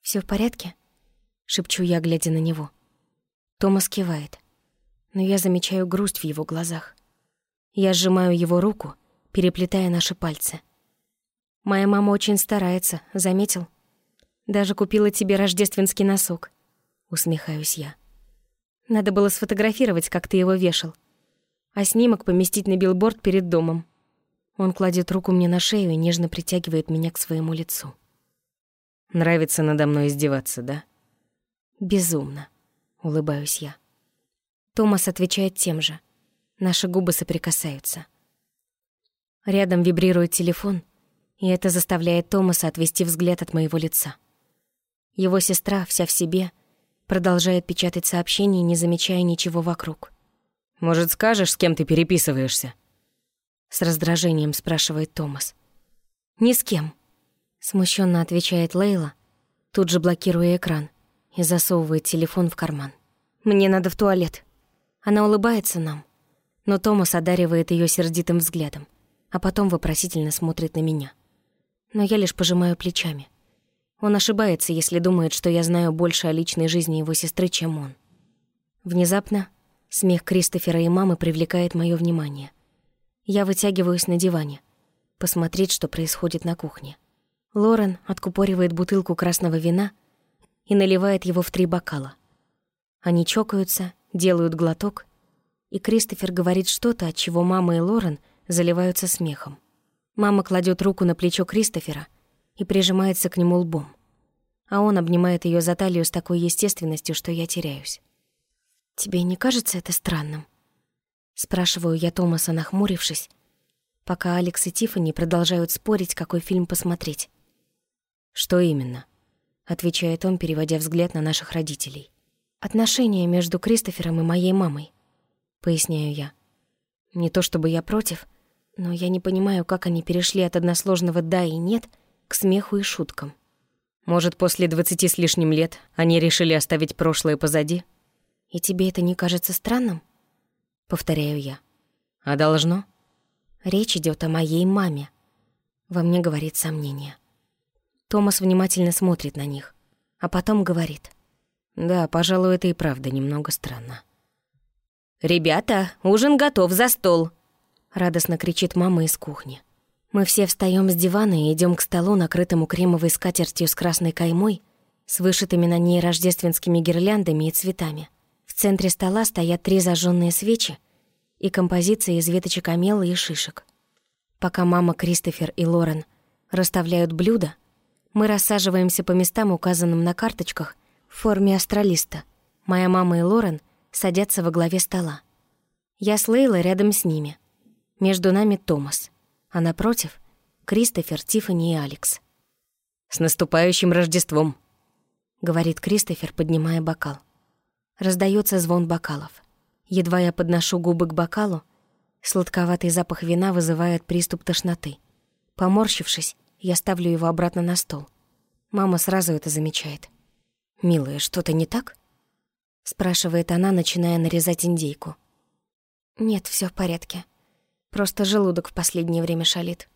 A: Все в порядке?» — шепчу я, глядя на него. Томас кивает, но я замечаю грусть в его глазах. Я сжимаю его руку, переплетая наши пальцы. «Моя мама очень старается, заметил? Даже купила тебе рождественский носок», — усмехаюсь я. Надо было сфотографировать, как ты его вешал. А снимок поместить на билборд перед домом. Он кладет руку мне на шею и нежно притягивает меня к своему лицу.
B: Нравится надо мной издеваться, да?
A: Безумно, улыбаюсь я. Томас отвечает тем же. Наши губы соприкасаются. Рядом вибрирует телефон, и это заставляет Томаса отвести взгляд от моего лица. Его сестра, вся в себе, продолжает печатать сообщения, не замечая ничего вокруг.
B: «Может, скажешь, с кем ты переписываешься?»
A: С раздражением спрашивает Томас. «Ни с кем», — смущенно отвечает Лейла, тут же блокируя экран и засовывает телефон в карман. «Мне надо в туалет». Она улыбается нам, но Томас одаривает ее сердитым взглядом, а потом вопросительно смотрит на меня. Но я лишь пожимаю плечами. Он ошибается, если думает, что я знаю больше о личной жизни его сестры, чем он. Внезапно смех Кристофера и мамы привлекает мое внимание — я вытягиваюсь на диване, посмотреть, что происходит на кухне. Лорен откупоривает бутылку красного вина и наливает его в три бокала. Они чокаются, делают глоток, и Кристофер говорит что-то, от чего мама и Лорен заливаются смехом. Мама кладет руку на плечо Кристофера и прижимается к нему лбом, а он обнимает ее за талию с такой естественностью, что я теряюсь. «Тебе не кажется это странным?» Спрашиваю я Томаса, нахмурившись, пока Алекс и Тиффани продолжают спорить, какой фильм посмотреть.
B: «Что именно?» — отвечает он, переводя взгляд на наших родителей.
A: «Отношения между Кристофером и моей мамой», — поясняю я. Не то чтобы я против, но я не понимаю, как они перешли от односложного «да» и «нет» к смеху и шуткам.
B: Может, после двадцати с лишним лет они решили оставить прошлое позади?
A: И тебе это не кажется странным? — повторяю я.
B: «А должно?»
A: Речь идет о моей маме. Во мне говорит сомнение. Томас внимательно смотрит на них, а потом говорит.
B: «Да, пожалуй, это и правда немного странно».
C: «Ребята, ужин готов за стол!»
A: Радостно кричит мама из кухни. Мы все встаем с дивана и идем к столу, накрытому кремовой скатертью с красной каймой, с вышитыми на ней рождественскими гирляндами и цветами. В центре стола стоят три зажженные свечи и композиция из веточек омела и шишек. Пока мама, Кристофер и Лорен расставляют блюда, мы рассаживаемся по местам, указанным на карточках, в форме астралиста. Моя мама и Лорен садятся во главе стола. Я с Лейлой рядом с ними. Между нами Томас, а напротив — Кристофер, Тиффани и Алекс.
B: «С наступающим Рождеством!»
A: — говорит Кристофер, поднимая бокал. Раздается звон бокалов. Едва я подношу губы к бокалу, сладковатый запах вина вызывает приступ тошноты. Поморщившись, я ставлю его обратно на стол. Мама сразу это замечает. «Милая, что-то не так?» Спрашивает она, начиная нарезать индейку. «Нет, все в порядке. Просто желудок в последнее время шалит.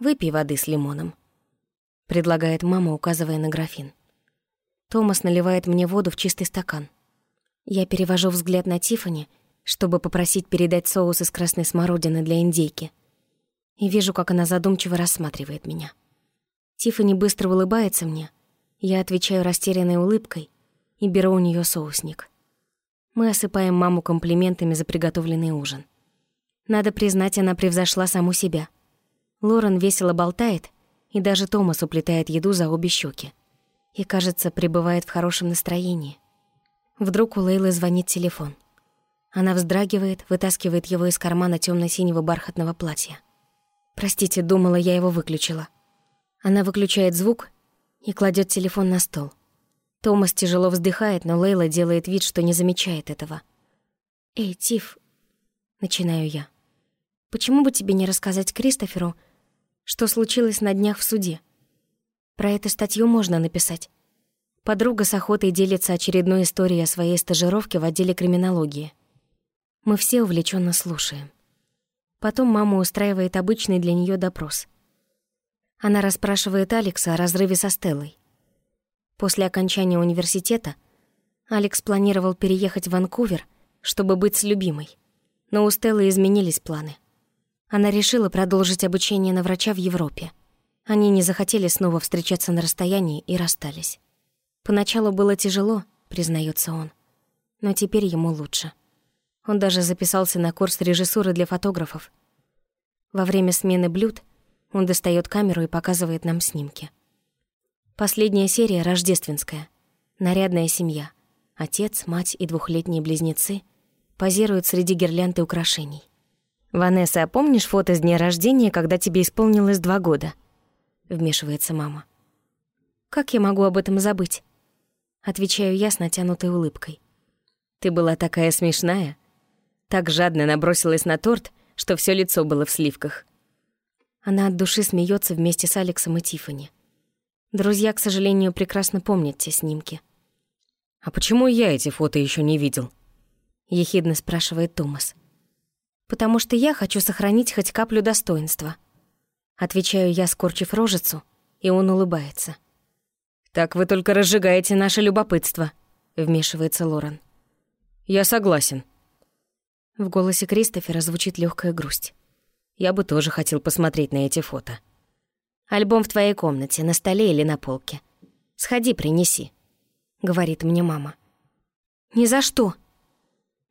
A: Выпей воды с лимоном», — предлагает мама, указывая на графин. Томас наливает мне воду в чистый стакан — я перевожу взгляд на Тифани, чтобы попросить передать соус из красной смородины для индейки. И вижу, как она задумчиво рассматривает меня. Тифани быстро улыбается мне. Я отвечаю растерянной улыбкой и беру у нее соусник. Мы осыпаем маму комплиментами за приготовленный ужин. Надо признать, она превзошла саму себя. Лорен весело болтает, и даже Томас уплетает еду за обе щеки. И, кажется, пребывает в хорошем настроении. Вдруг у Лейлы звонит телефон. Она вздрагивает, вытаскивает его из кармана темно синего бархатного платья. «Простите, думала, я его выключила». Она выключает звук и кладет телефон на стол. Томас тяжело вздыхает, но Лейла делает вид, что не замечает этого. «Эй, Тиф», — начинаю я, — «почему бы тебе не рассказать Кристоферу, что случилось на днях в суде? Про эту статью можно написать». Подруга с охотой делится очередной историей о своей стажировке в отделе криминологии. Мы все увлеченно слушаем. Потом мама устраивает обычный для нее допрос. Она расспрашивает Алекса о разрыве со Стеллой. После окончания университета Алекс планировал переехать в Ванкувер, чтобы быть с любимой. Но у Стеллы изменились планы. Она решила продолжить обучение на врача в Европе. Они не захотели снова встречаться на расстоянии и расстались. Поначалу было тяжело, признается он, но теперь ему лучше. Он даже записался на курс режиссуры для фотографов. Во время смены блюд он достает камеру и показывает нам снимки. Последняя серия рождественская. Нарядная семья. Отец, мать и двухлетние близнецы позируют среди гирлянд и украшений.
C: «Ванесса, а помнишь фото с дня рождения, когда тебе исполнилось два года?»
A: Вмешивается мама. «Как я могу об этом забыть?» Отвечаю я с натянутой улыбкой.
C: «Ты была такая смешная. Так жадно набросилась на торт, что все лицо было в сливках».
A: Она от души смеется вместе с Алексом и Тиффани. Друзья, к сожалению, прекрасно помнят те снимки.
B: «А почему я эти фото еще не видел?»
A: — ехидно спрашивает Томас. «Потому что я хочу сохранить хоть каплю достоинства». Отвечаю я, скорчив рожицу, и он улыбается.
C: «Так вы только разжигаете наше любопытство», — вмешивается Лорен.
B: «Я согласен».
A: В голосе Кристофера звучит легкая грусть.
C: Я бы тоже хотел посмотреть на эти фото.
A: Альбом в твоей комнате, на столе или на полке. Сходи, принеси», — говорит мне мама. «Ни за что».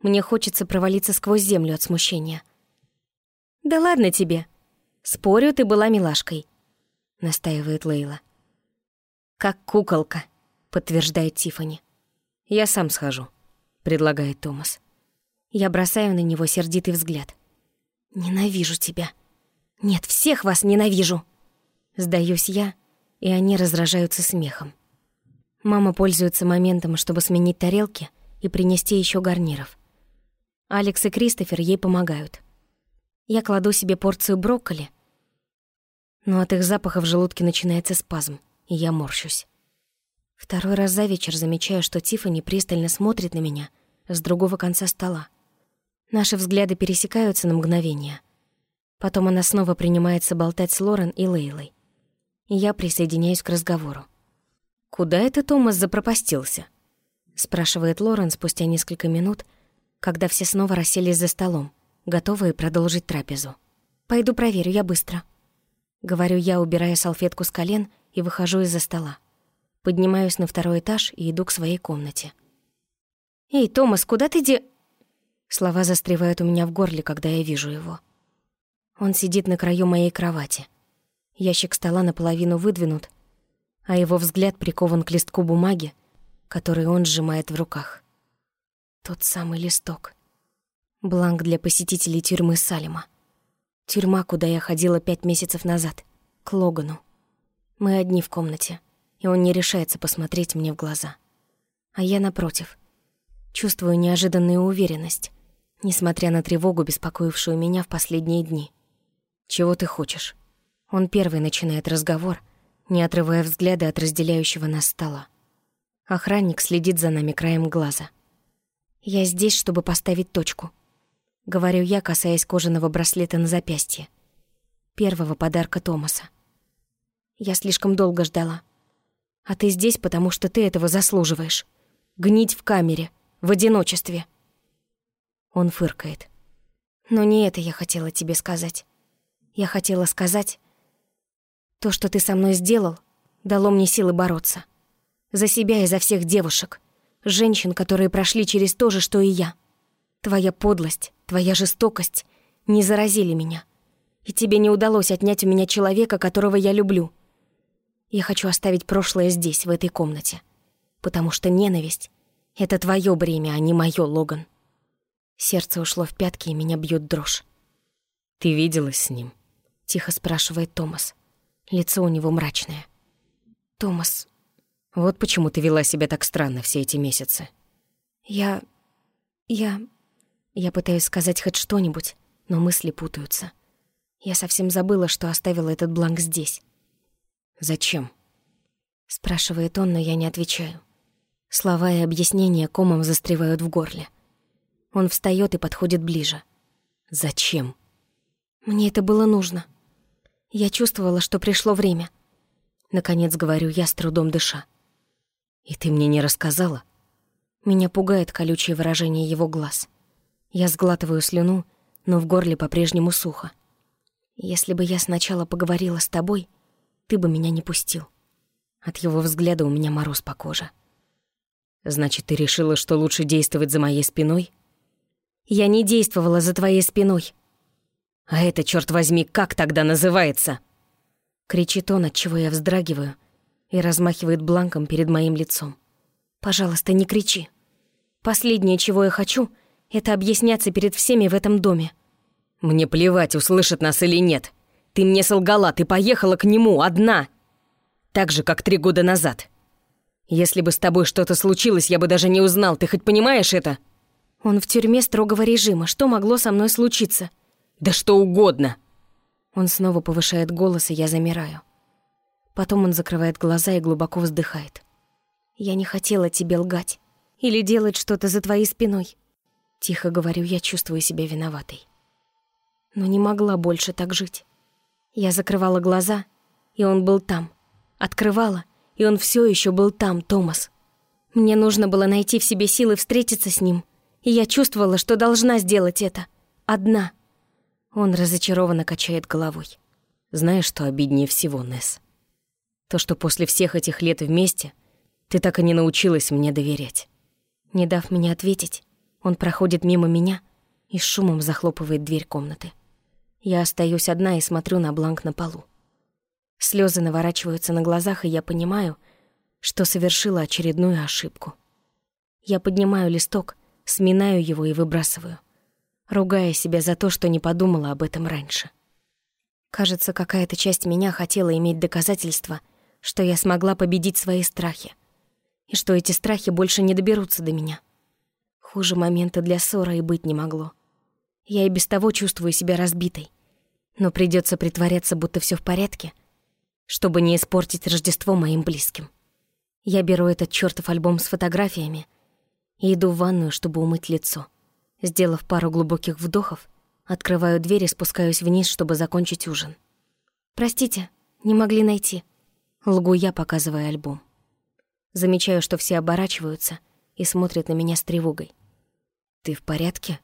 A: Мне хочется провалиться сквозь землю от смущения. «Да ладно тебе. Спорю, ты была милашкой», — настаивает Лейла. «Как куколка», — подтверждает Тифани.
B: «Я сам схожу», — предлагает Томас.
A: Я бросаю на него сердитый взгляд. «Ненавижу тебя. Нет, всех вас ненавижу!» Сдаюсь я, и они разражаются смехом. Мама пользуется моментом, чтобы сменить тарелки и принести еще гарниров. Алекс и Кристофер ей помогают. Я кладу себе порцию брокколи, но от их запаха в желудке начинается спазм, я морщусь. Второй раз за вечер замечаю, что Тиффани пристально смотрит на меня с другого конца стола. Наши взгляды пересекаются на мгновение. Потом она снова принимается болтать с Лорен и Лейлой. И я присоединяюсь к разговору.
C: «Куда это Томас запропастился?»
A: спрашивает Лорен спустя несколько минут, когда все снова расселись за столом, готовые продолжить трапезу. «Пойду проверю, я быстро». Говорю я, убирая салфетку с колен и выхожу из-за стола. Поднимаюсь на второй этаж и иду к своей комнате. «Эй, Томас, куда ты де...» Слова застревают у меня в горле, когда я вижу его. Он сидит на краю моей кровати. Ящик стола наполовину выдвинут, а его взгляд прикован к листку бумаги, который он сжимает в руках. Тот самый листок. Бланк для посетителей тюрьмы Салима. Тюрьма, куда я ходила пять месяцев назад. К Логану. Мы одни в комнате, и он не решается посмотреть мне в глаза. А я, напротив, чувствую неожиданную уверенность несмотря на тревогу, беспокоившую меня в последние дни. «Чего ты хочешь?» Он первый начинает разговор, не отрывая взгляда от разделяющего нас стола. Охранник следит за нами краем глаза. «Я здесь, чтобы поставить точку», — говорю я, касаясь кожаного браслета на запястье. Первого подарка Томаса. Я слишком долго ждала. А ты здесь, потому что ты этого заслуживаешь. Гнить в камере, в одиночестве. Он фыркает. Но не это я хотела тебе сказать. Я хотела сказать... То, что ты со мной сделал, дало мне силы бороться. За себя и за всех девушек. Женщин, которые прошли через то же, что и я. Твоя подлость, твоя жестокость не заразили меня. И тебе не удалось отнять у меня человека, которого я люблю. Я хочу оставить прошлое здесь, в этой комнате. Потому что ненависть — это твое бремя, а не мое, Логан. Сердце ушло в пятки, и меня бьет дрожь.
B: «Ты виделась с ним?»
A: — тихо спрашивает Томас. Лицо у него мрачное. «Томас...»
B: «Вот почему ты вела себя так странно все эти месяцы».
A: «Я... я...» Я пытаюсь сказать хоть что-нибудь, но мысли путаются. Я совсем забыла, что оставила этот бланк здесь.
B: «Зачем?»
A: Спрашивает он, но я не отвечаю. Слова и объяснения комом застревают в горле. Он встает и подходит ближе.
B: «Зачем?»
A: «Мне это было нужно. Я чувствовала, что пришло время». Наконец говорю я, с трудом дыша.
B: «И ты мне не рассказала?»
A: Меня пугает колючее выражение его глаз. Я сглатываю слюну, но в горле по-прежнему сухо. «Если бы я сначала поговорила с тобой, ты бы меня не пустил». От его взгляда у меня мороз по коже.
B: «Значит, ты решила, что лучше действовать за моей спиной?»
A: Я не действовала за твоей спиной.
B: А это, черт возьми, как тогда называется?»
A: Кричит он, от чего я вздрагиваю, и размахивает бланком перед моим лицом. «Пожалуйста, не кричи. Последнее, чего я хочу, это объясняться перед всеми в этом доме».
B: «Мне плевать, услышат нас или нет. Ты мне солгала, ты поехала к нему одна. Так же, как три года назад. Если бы с тобой что-то случилось, я бы даже не узнал, ты хоть понимаешь это?»
A: Он в тюрьме строгого режима. Что могло со мной случиться?
B: Да что угодно.
A: Он снова повышает голос, и я замираю. Потом он закрывает глаза и глубоко вздыхает. Я не хотела тебе лгать или делать что-то за твоей спиной. Тихо говорю, я чувствую себя виноватой. Но не могла больше так жить. Я закрывала глаза, и он был там. Открывала, и он все еще был там, Томас. Мне нужно было найти в себе силы встретиться с ним, и я чувствовала, что должна сделать это. Одна. Он разочарованно качает головой.
B: Знаешь, что обиднее всего, Несс? То, что после всех этих лет вместе ты так и не научилась мне доверять.
A: Не дав мне ответить, он проходит мимо меня и с шумом захлопывает дверь комнаты. Я остаюсь одна и смотрю на бланк на полу. Слезы наворачиваются на глазах, и я понимаю, что совершила очередную ошибку. Я поднимаю листок сминаю его и выбрасываю, ругая себя за то, что не подумала об этом раньше. Кажется, какая-то часть меня хотела иметь доказательства, что я смогла победить свои страхи, и что эти страхи больше не доберутся до меня. Хуже момента для ссоры и быть не могло. Я и без того чувствую себя разбитой, но придется притворяться, будто все в порядке, чтобы не испортить Рождество моим близким. Я беру этот чёртов альбом с фотографиями — и иду в ванную, чтобы умыть лицо. Сделав пару глубоких вдохов, открываю дверь и спускаюсь вниз, чтобы закончить ужин. «Простите, не могли найти». Лгу я, показывая альбом. Замечаю, что все оборачиваются и смотрят на меня с тревогой. «Ты в порядке?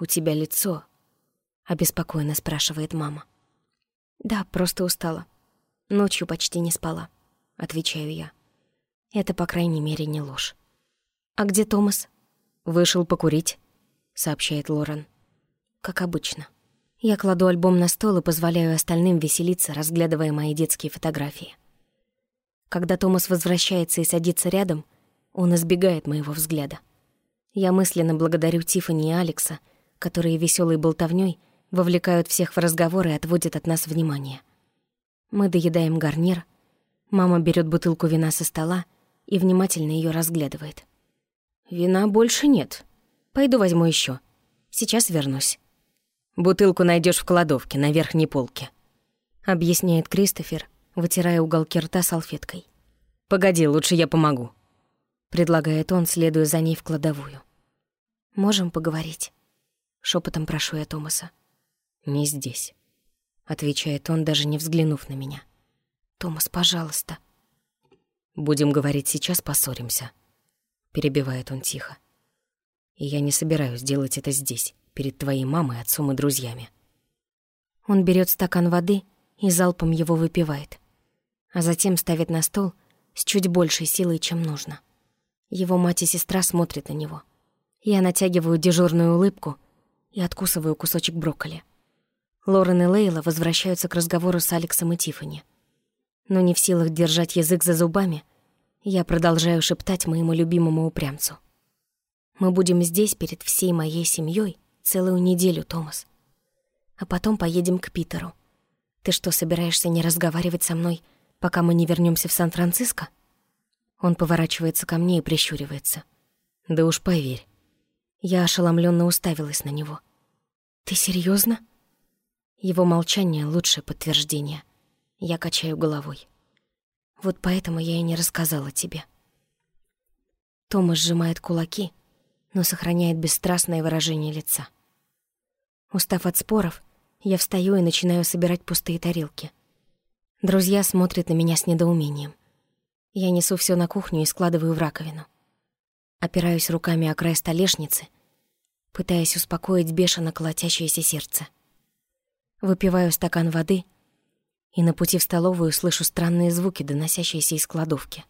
A: У тебя лицо?» — обеспокоенно спрашивает мама. «Да, просто устала. Ночью почти не спала», — отвечаю я. Это, по крайней мере, не ложь. «А где Томас?»
B: «Вышел покурить», — сообщает Лорен.
A: «Как обычно». Я кладу альбом на стол и позволяю остальным веселиться, разглядывая мои детские фотографии. Когда Томас возвращается и садится рядом, он избегает моего взгляда. Я мысленно благодарю Тиффани и Алекса, которые веселой болтовнёй вовлекают всех в разговор и отводят от нас внимание. Мы доедаем гарнир, мама берет бутылку вина со стола и внимательно ее разглядывает.
B: «Вина больше нет. Пойду возьму еще. Сейчас вернусь. Бутылку найдешь в кладовке на верхней полке», —
A: объясняет Кристофер, вытирая уголки рта салфеткой.
B: «Погоди, лучше я помогу», —
A: предлагает он, следуя за ней в кладовую. «Можем поговорить?» — шепотом прошу я Томаса.
B: «Не здесь», — отвечает он, даже не взглянув на меня.
A: «Томас, пожалуйста».
B: «Будем говорить сейчас, поссоримся», перебивает он тихо. И я не собираюсь делать это здесь, перед твоей мамой, отцом и друзьями.
A: Он берет стакан воды и залпом его выпивает, а затем ставит на стол с чуть большей силой, чем нужно. Его мать и сестра смотрят на него. Я натягиваю дежурную улыбку и откусываю кусочек брокколи. Лорен и Лейла возвращаются к разговору с Алексом и Тиффани. Но не в силах держать язык за зубами, я продолжаю шептать моему любимому упрямцу. Мы будем здесь перед всей моей семьей целую неделю, Томас. А потом поедем к Питеру. Ты что, собираешься не разговаривать со мной, пока мы не вернемся в Сан-Франциско? Он поворачивается ко мне и прищуривается.
B: Да уж поверь.
A: Я ошеломленно уставилась на него. Ты серьезно? Его молчание — лучшее подтверждение. Я качаю головой. Вот поэтому я и не рассказала тебе. Томас сжимает кулаки, но сохраняет бесстрастное выражение лица. Устав от споров, я встаю и начинаю собирать пустые тарелки. Друзья смотрят на меня с недоумением. Я несу все на кухню и складываю в раковину. Опираюсь руками о край столешницы, пытаясь успокоить бешено колотящееся сердце. Выпиваю стакан воды — и на пути в столовую слышу странные звуки, доносящиеся из кладовки.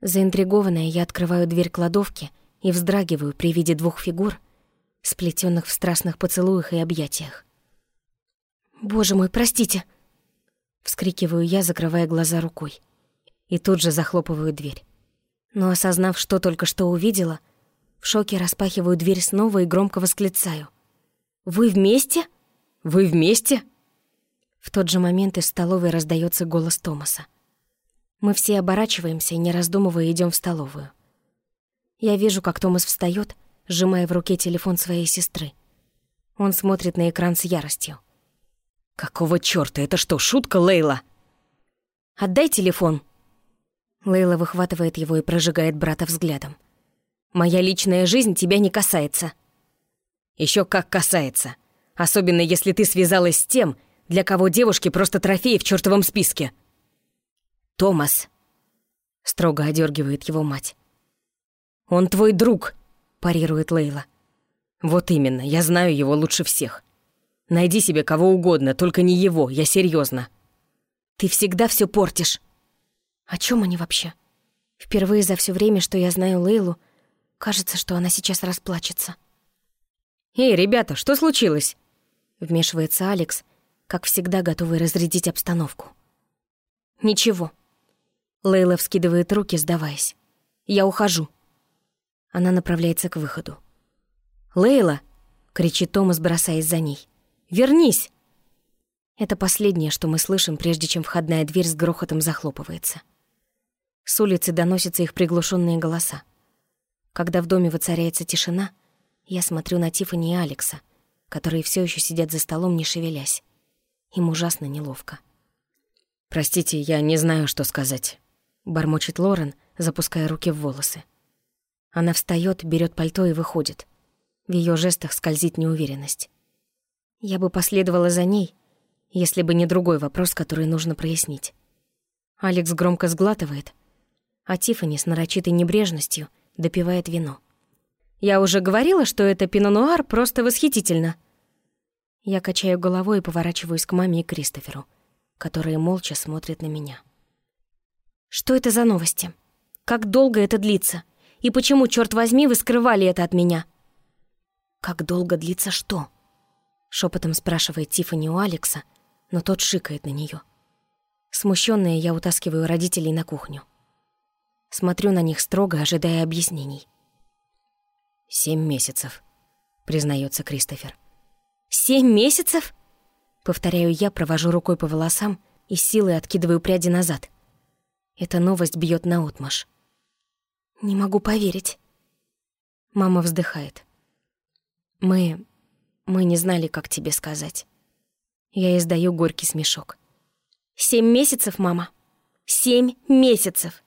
A: Заинтригованная, я открываю дверь кладовки и вздрагиваю при виде двух фигур, сплетенных в страстных поцелуях и объятиях. «Боже мой, простите!» Вскрикиваю я, закрывая глаза рукой. И тут же захлопываю дверь. Но осознав, что только что увидела, в шоке распахиваю дверь снова и громко восклицаю. «Вы вместе? Вы вместе?» В тот же момент из столовой раздается голос Томаса. Мы все оборачиваемся и, не раздумывая, идем в столовую. Я вижу, как Томас встает, сжимая в руке телефон своей сестры. Он смотрит на экран с яростью.
B: «Какого чёрта? Это что, шутка, Лейла?»
A: «Отдай телефон!» Лейла выхватывает его и прожигает брата взглядом. «Моя личная жизнь тебя не касается».
B: Еще как касается. Особенно если ты связалась с тем, для кого девушки просто трофеи в чёртовом списке».
A: «Томас», — строго одергивает его мать.
B: «Он твой друг», — парирует Лейла. «Вот именно, я знаю его лучше всех. Найди себе кого угодно, только не его, я серьезно.
A: «Ты всегда все портишь». О чем они вообще? Впервые за все время, что я знаю Лейлу, кажется, что она сейчас расплачется.
B: «Эй, ребята, что случилось?»
A: Вмешивается Алекс, как всегда готовый разрядить обстановку. «Ничего». Лейла вскидывает руки, сдаваясь. «Я ухожу». Она направляется к выходу.
B: «Лейла!» — кричит Томас, бросаясь за ней. «Вернись!»
A: Это последнее, что мы слышим, прежде чем входная дверь с грохотом захлопывается. С улицы доносятся их приглушенные голоса. Когда в доме воцаряется тишина, я смотрю на Тиффани и Алекса, которые все еще сидят за столом, не шевелясь. Им ужасно неловко.
B: «Простите, я не знаю, что сказать», — бормочет Лорен, запуская руки в волосы.
A: Она встает, берет пальто и выходит. В ее жестах скользит неуверенность. Я бы последовала за ней, если бы не другой вопрос, который нужно прояснить. Алекс громко сглатывает, а Тиффани с нарочитой небрежностью допивает вино. «Я уже говорила, что это пино-нуар просто восхитительно». Я качаю головой и поворачиваюсь к маме и Кристоферу, которые молча смотрят на меня. «Что это за новости? Как долго это длится? И почему, черт возьми, вы скрывали это от меня?» «Как долго длится что?» Шепотом спрашивает Тиффани у Алекса, но тот шикает на нее. Смущенная, я утаскиваю родителей на кухню. Смотрю на них строго, ожидая объяснений.
B: «Семь месяцев», — признается Кристофер.
A: «Семь месяцев?» Повторяю я, провожу рукой по волосам и силой откидываю пряди назад. Эта новость бьет наотмашь. «Не могу поверить». Мама вздыхает. «Мы... мы не знали, как тебе сказать». Я издаю горький смешок. «Семь месяцев, мама? Семь месяцев!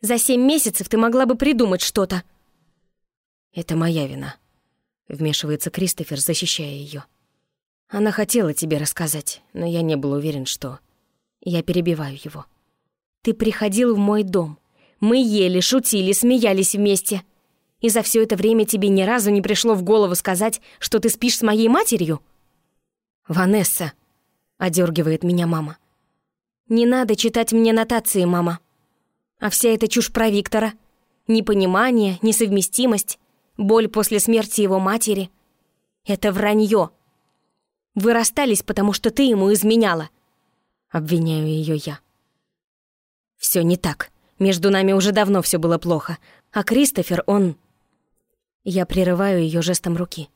A: За семь месяцев ты могла бы придумать что-то!»
B: «Это моя вина», — вмешивается Кристофер, защищая ее. «Она хотела тебе рассказать, но я не был уверен, что...»
A: Я перебиваю его. «Ты приходил в мой дом. Мы ели, шутили, смеялись вместе. И за все это время тебе ни разу не пришло в голову сказать, что ты спишь с моей матерью?»
B: «Ванесса!» — одергивает меня мама.
A: «Не надо читать мне нотации, мама. А вся эта чушь про Виктора, непонимание, несовместимость, боль после смерти его матери — это вранье. Вы расстались, потому что ты ему изменяла», — обвиняю ее я. Все не так. Между нами уже давно все было плохо. А Кристофер, он... Я прерываю ее жестом руки.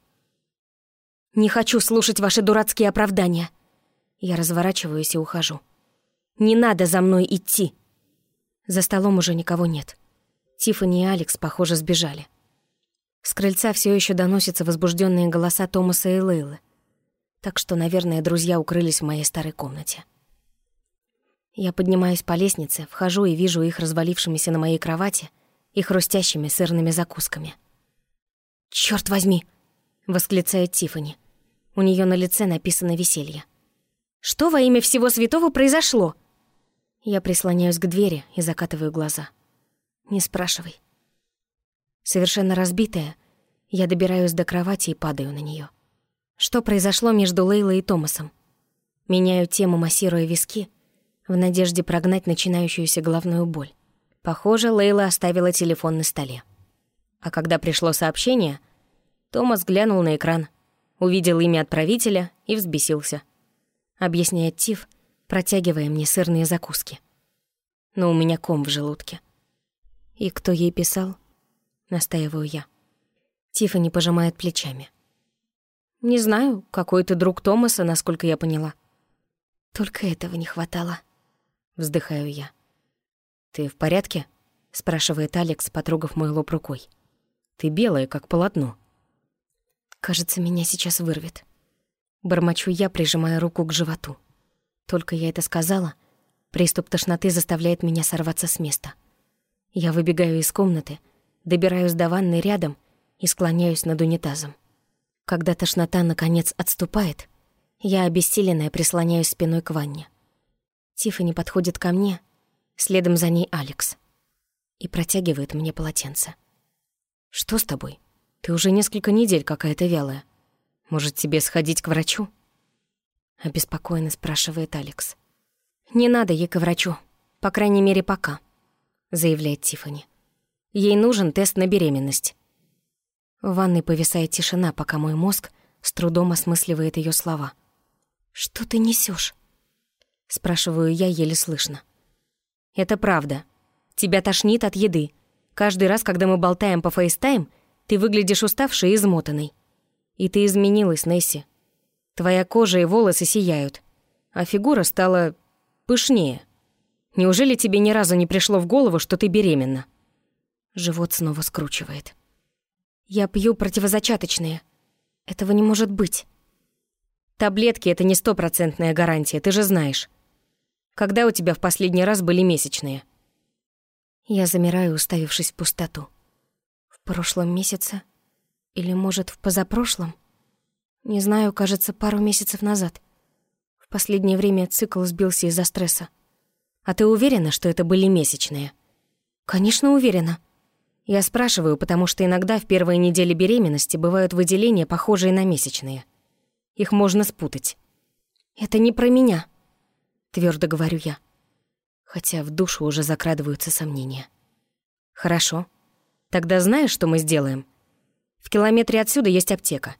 A: «Не хочу слушать ваши дурацкие оправдания. Я разворачиваюсь и ухожу. «Не надо за мной идти!» За столом уже никого нет. Тиффани и Алекс, похоже, сбежали. С крыльца все еще доносятся возбужденные голоса Томаса и Лейлы. Так что, наверное, друзья укрылись в моей старой комнате. Я поднимаюсь по лестнице, вхожу и вижу их развалившимися на моей кровати и хрустящими сырными закусками. «Чёрт возьми!» — восклицает Тиффани. У нее на лице написано «веселье». Что во имя всего святого произошло?» Я прислоняюсь к двери и закатываю глаза. «Не спрашивай». Совершенно разбитая, я добираюсь до кровати и падаю на нее. Что произошло между Лейлой и Томасом? Меняю тему, массируя виски, в надежде прогнать начинающуюся головную боль. Похоже, Лейла оставила телефон на столе. А когда пришло сообщение, Томас глянул на экран, увидел имя отправителя и взбесился. объясняет Тиф, протягивая мне сырные закуски. Но у меня ком в желудке. И кто ей писал? Настаиваю я. Тиффани пожимает плечами. Не знаю, какой ты друг Томаса, насколько я поняла. Только этого не хватало. Вздыхаю я. Ты в порядке? Спрашивает Алекс, потрогав мой лоб рукой. Ты белая, как полотно. Кажется, меня сейчас вырвет. Бормочу я, прижимая руку к животу. Только я это сказала, приступ тошноты заставляет меня сорваться с места. Я выбегаю из комнаты, добираюсь до ванны рядом и склоняюсь над унитазом. Когда тошнота наконец отступает, я обессиленная прислоняюсь спиной к ванне. Тиффани подходит ко мне, следом за ней Алекс, и протягивает мне полотенце. «Что с тобой? Ты уже несколько недель какая-то вялая. Может, тебе сходить к врачу?» Обеспокоенно спрашивает Алекс. «Не надо ей к врачу, по крайней мере, пока». — заявляет Тифани. Ей нужен тест на беременность. В ванной повисает тишина, пока мой мозг с трудом осмысливает ее слова. «Что ты несешь? спрашиваю я еле слышно. «Это правда. Тебя тошнит от еды. Каждый раз, когда мы болтаем по FaceTime, ты выглядишь уставшей и измотанной. И ты изменилась, Несси. Твоя кожа и волосы сияют, а фигура стала пышнее». Неужели тебе ни разу не пришло в голову, что ты беременна?» Живот снова скручивает. «Я пью противозачаточные. Этого не может быть». «Таблетки — это не стопроцентная гарантия, ты же знаешь. Когда у тебя в последний раз были месячные?» Я замираю, уставившись в пустоту. В прошлом месяце? Или, может, в позапрошлом? Не знаю, кажется, пару месяцев назад. В последнее время цикл сбился из-за стресса. А ты уверена, что это были месячные? Конечно, уверена. Я спрашиваю, потому что иногда в первые недели беременности бывают выделения, похожие на месячные. Их можно спутать. Это не про меня, твердо говорю я. Хотя в душу уже закрадываются сомнения. Хорошо. Тогда знаешь, что мы сделаем? В километре отсюда есть аптека.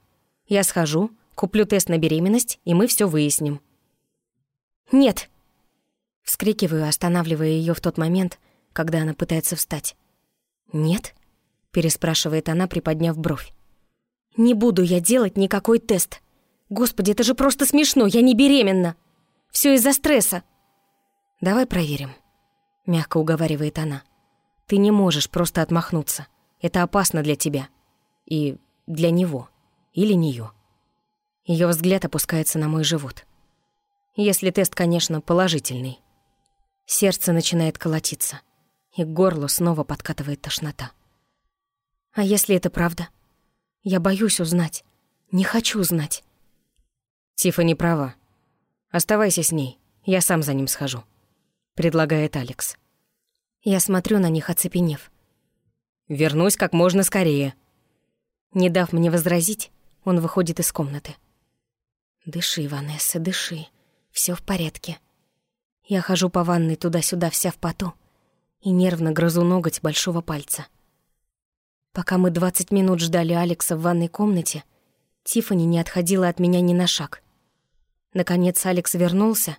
A: Я схожу, куплю тест на беременность, и мы все выясним. Нет, Вскрикиваю, останавливая ее в тот момент, когда она пытается встать. «Нет?» — переспрашивает она, приподняв бровь. «Не буду я делать никакой тест. Господи, это же просто смешно, я не беременна. Все из-за стресса». «Давай проверим», — мягко уговаривает она. «Ты не можешь просто отмахнуться. Это опасно для тебя. И для него. Или нее. Ее взгляд опускается на мой живот. Если тест, конечно, положительный. Сердце начинает колотиться, и к горлу снова подкатывает тошнота. А если это правда? Я боюсь узнать. Не хочу знать. Тифа не права. Оставайся с ней, я сам за ним схожу, предлагает Алекс. Я смотрю на них, оцепенев. Вернусь как можно скорее. Не дав мне возразить, он выходит из комнаты. Дыши, Ванесса, дыши. Все в порядке. Я хожу по ванной туда-сюда вся в поту и нервно грызу ноготь большого пальца. Пока мы 20 минут ждали Алекса в ванной комнате, Тифани не отходила от меня ни на шаг. Наконец Алекс вернулся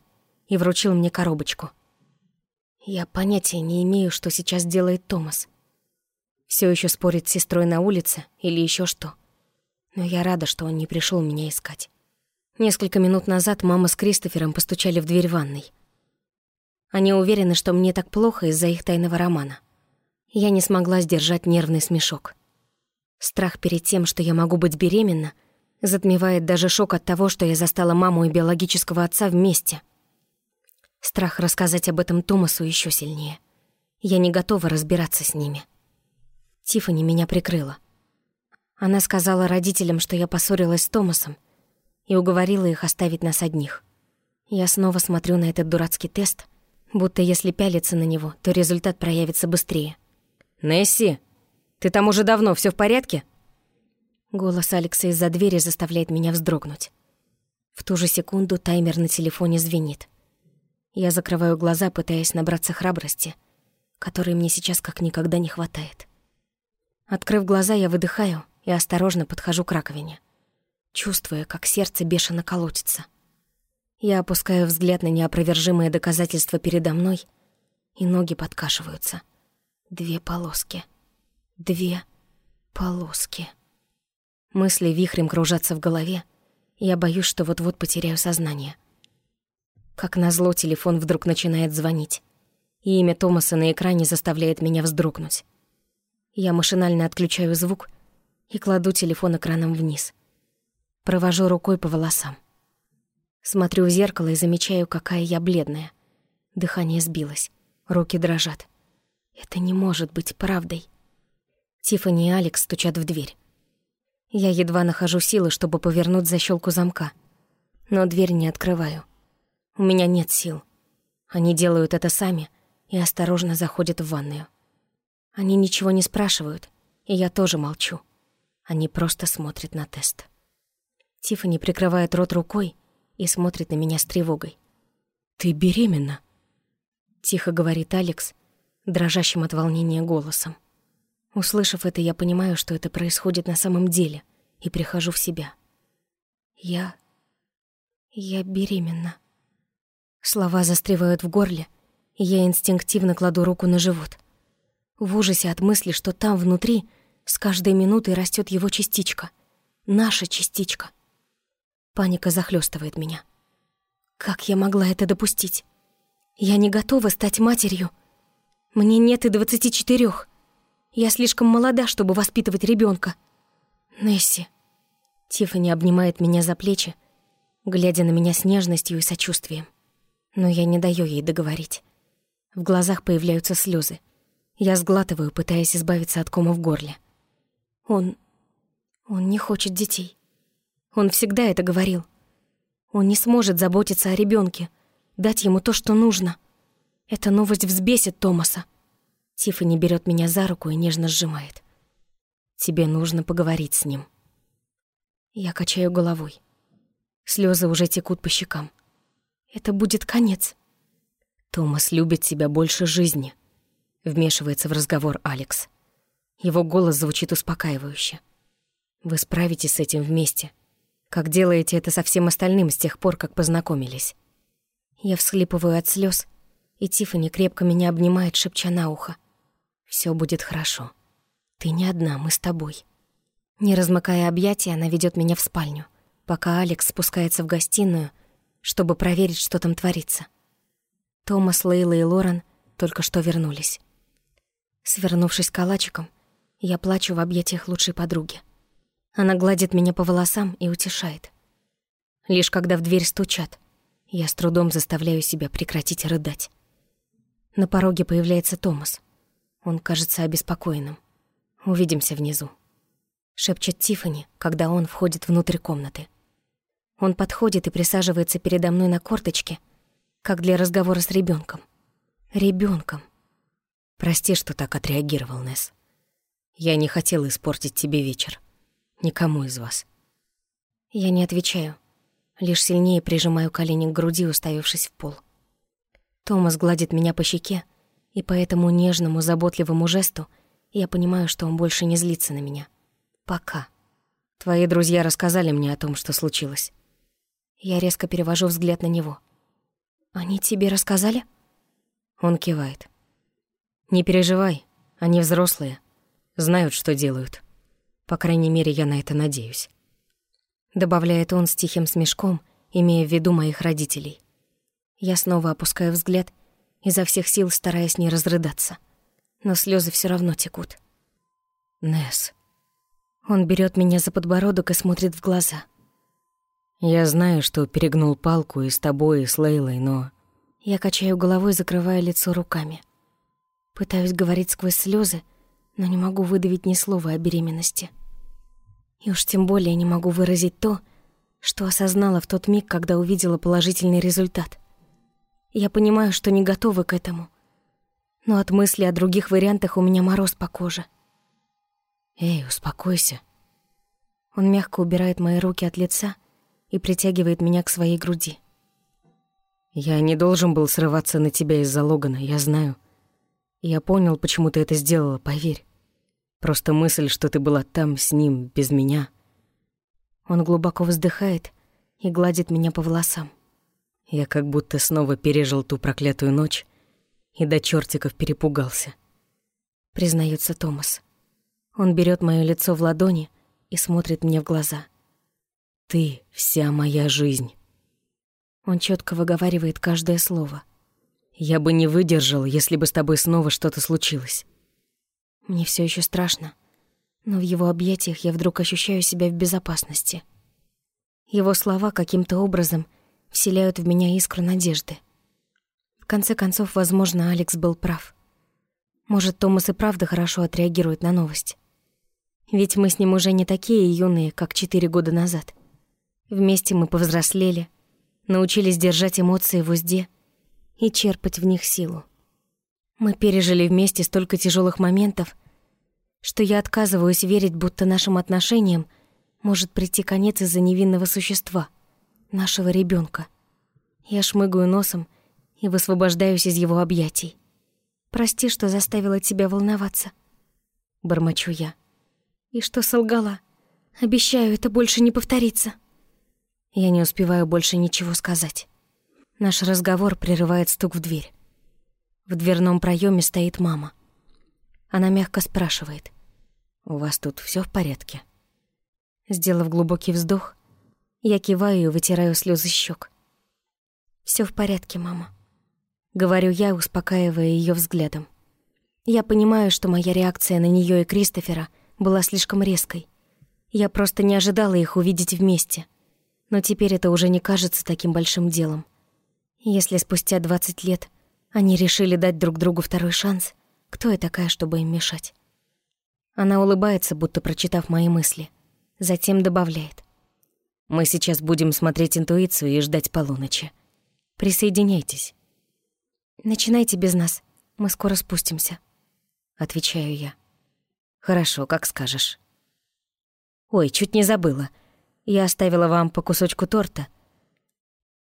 A: и вручил мне коробочку. Я понятия не имею, что сейчас делает Томас. Все еще спорит с сестрой на улице или еще что. Но я рада, что он не пришел меня искать. Несколько минут назад мама с Кристофером постучали в дверь ванной. Они уверены, что мне так плохо из-за их тайного романа. Я не смогла сдержать нервный смешок. Страх перед тем, что я могу быть беременна, затмевает даже шок от того, что я застала маму и биологического отца вместе. Страх рассказать об этом Томасу еще сильнее. Я не готова разбираться с ними. Тиффани меня прикрыла. Она сказала родителям, что я поссорилась с Томасом, и уговорила их оставить нас одних. Я снова смотрю на этот дурацкий тест, будто если пялиться на него, то результат проявится быстрее.
B: «Несси, ты там уже давно, все в порядке?»
A: Голос Алекса из-за двери заставляет меня вздрогнуть. В ту же секунду таймер на телефоне звенит. Я закрываю глаза, пытаясь набраться храбрости, которой мне сейчас как никогда не хватает. Открыв глаза, я выдыхаю и осторожно подхожу к раковине, чувствуя, как сердце бешено колотится. Я опускаю взгляд на неопровержимое доказательство передо мной, и ноги подкашиваются. Две полоски. Две полоски. Мысли вихрем кружатся в голове, я боюсь, что вот-вот потеряю сознание. Как назло, телефон вдруг начинает звонить, и имя Томаса на экране заставляет меня вздрогнуть. Я машинально отключаю звук и кладу телефон экраном вниз. Провожу рукой по волосам. Смотрю в зеркало и замечаю, какая я бледная. Дыхание сбилось, руки дрожат. Это не может быть правдой. Тиффани и Алекс стучат в дверь. Я едва нахожу силы, чтобы повернуть защелку замка. Но дверь не открываю. У меня нет сил. Они делают это сами и осторожно заходят в ванную. Они ничего не спрашивают, и я тоже молчу. Они просто смотрят на тест. Тиффани прикрывает рот рукой и смотрит на меня с тревогой. «Ты беременна?» Тихо говорит Алекс, дрожащим от волнения голосом. Услышав это, я понимаю, что это происходит на самом деле, и прихожу в себя. Я... я беременна. Слова застревают в горле, и я инстинктивно кладу руку на живот. В ужасе от мысли, что там внутри с каждой минутой растет его частичка. Наша частичка. Паника захлестывает меня. Как я могла это допустить? Я не готова стать матерью. Мне нет и двадцати четырех. Я слишком молода, чтобы воспитывать ребенка. Несси. Тиффани обнимает меня за плечи, глядя на меня с нежностью и сочувствием. Но я не даю ей договорить. В глазах появляются слезы. Я сглатываю, пытаясь избавиться от кома в горле. Он... он не хочет детей. Он всегда это говорил. Он не сможет заботиться о ребенке, дать ему то, что нужно. Эта новость взбесит Томаса. Тиффани берет меня за руку и нежно сжимает. Тебе нужно поговорить с ним. Я качаю головой. Слезы уже текут по щекам. Это будет конец. Томас любит тебя больше жизни. Вмешивается в разговор Алекс. Его голос звучит успокаивающе. Вы справитесь с этим вместе. Как делаете это со всем остальным с тех пор, как познакомились. Я всхлипываю от слез, и Тиффани крепко меня обнимает, шепча на ухо. Все будет хорошо. Ты не одна, мы с тобой. Не размыкая объятия, она ведет меня в спальню, пока Алекс спускается в гостиную, чтобы проверить, что там творится. Томас, Лейла и Лорен только что вернулись. Свернувшись калачиком, я плачу в объятиях лучшей подруги. Она гладит меня по волосам и утешает. Лишь когда в дверь стучат, я с трудом заставляю себя прекратить рыдать. На пороге появляется Томас. Он кажется обеспокоенным. «Увидимся внизу», — шепчет Тифани, когда он входит внутрь комнаты. Он подходит и присаживается передо мной на корточке, как для разговора с ребенком. Ребенком. Прости, что так отреагировал, Несс. Я не хотел испортить тебе вечер. Никому из вас. Я не отвечаю, лишь сильнее прижимаю колени к груди, уставившись в пол. Томас гладит меня по щеке, и по этому нежному, заботливому жесту я понимаю, что он больше не злится на меня. Пока. Твои друзья рассказали мне о том, что случилось. Я резко перевожу взгляд на него. «Они тебе рассказали?» Он кивает. «Не переживай, они взрослые, знают, что делают. По крайней мере, я на это надеюсь». Добавляет он с тихим смешком, имея в виду моих родителей. Я снова опускаю взгляд, изо всех сил стараясь не разрыдаться. Но слезы все равно текут. Несс. Он берет меня за подбородок и смотрит в глаза. Я знаю, что перегнул палку и с тобой, и с Лейлой, но... Я качаю головой, закрывая лицо руками. Пытаюсь говорить сквозь слезы, но не могу выдавить ни слова о беременности. И уж тем более не могу выразить то, что осознала в тот миг, когда увидела положительный результат. Я понимаю, что не готова к этому. Но от мысли о других вариантах у меня мороз по коже. «Эй, успокойся». Он мягко убирает мои руки от лица и притягивает меня к своей груди. «Я не должен был срываться на тебя из-за Логана, я знаю. Я понял, почему ты это сделала, поверь. Просто мысль, что ты была там с ним, без меня». Он глубоко вздыхает и гладит меня по волосам.
B: Я как будто снова пережил ту проклятую ночь и до чертиков перепугался.
A: Признается Томас. Он берет мое лицо в ладони и смотрит мне в глаза.
B: Ты вся моя жизнь.
A: Он четко выговаривает каждое слово.
B: Я бы не выдержал, если бы с тобой снова что-то случилось.
A: Мне все еще страшно, но в его объятиях я вдруг ощущаю себя в безопасности. Его слова каким-то образом вселяют в меня искру надежды. В конце концов, возможно, Алекс был прав. Может, Томас и правда хорошо отреагирует на новость. Ведь мы с ним уже не такие юные, как четыре года назад. Вместе мы повзрослели, научились держать эмоции в узде и черпать в них силу. Мы пережили вместе столько тяжелых моментов, что я отказываюсь верить, будто нашим отношениям может прийти конец из-за невинного существа, нашего ребенка. Я шмыгаю носом и высвобождаюсь из его объятий. «Прости, что заставила тебя волноваться», — бормочу я. «И что солгала. Обещаю, это больше не повторится». Я не успеваю больше ничего сказать. Наш разговор прерывает стук в дверь. В дверном проеме стоит мама. Она мягко спрашивает.
B: «У вас тут все в порядке?»
A: Сделав глубокий вздох, я киваю и вытираю слезы щек. Все в порядке, мама», — говорю я, успокаивая ее взглядом. Я понимаю, что моя реакция на нее и Кристофера была слишком резкой. Я просто не ожидала их увидеть вместе. Но теперь это уже не кажется таким большим делом. Если спустя 20 лет они решили дать друг другу второй шанс, кто я такая, чтобы им мешать? Она улыбается, будто прочитав мои мысли. Затем добавляет.
B: «Мы сейчас будем смотреть интуицию и ждать полуночи. Присоединяйтесь».
A: «Начинайте без нас. Мы скоро спустимся», — отвечаю я.
B: «Хорошо, как скажешь». «Ой, чуть не забыла. Я оставила вам по кусочку торта».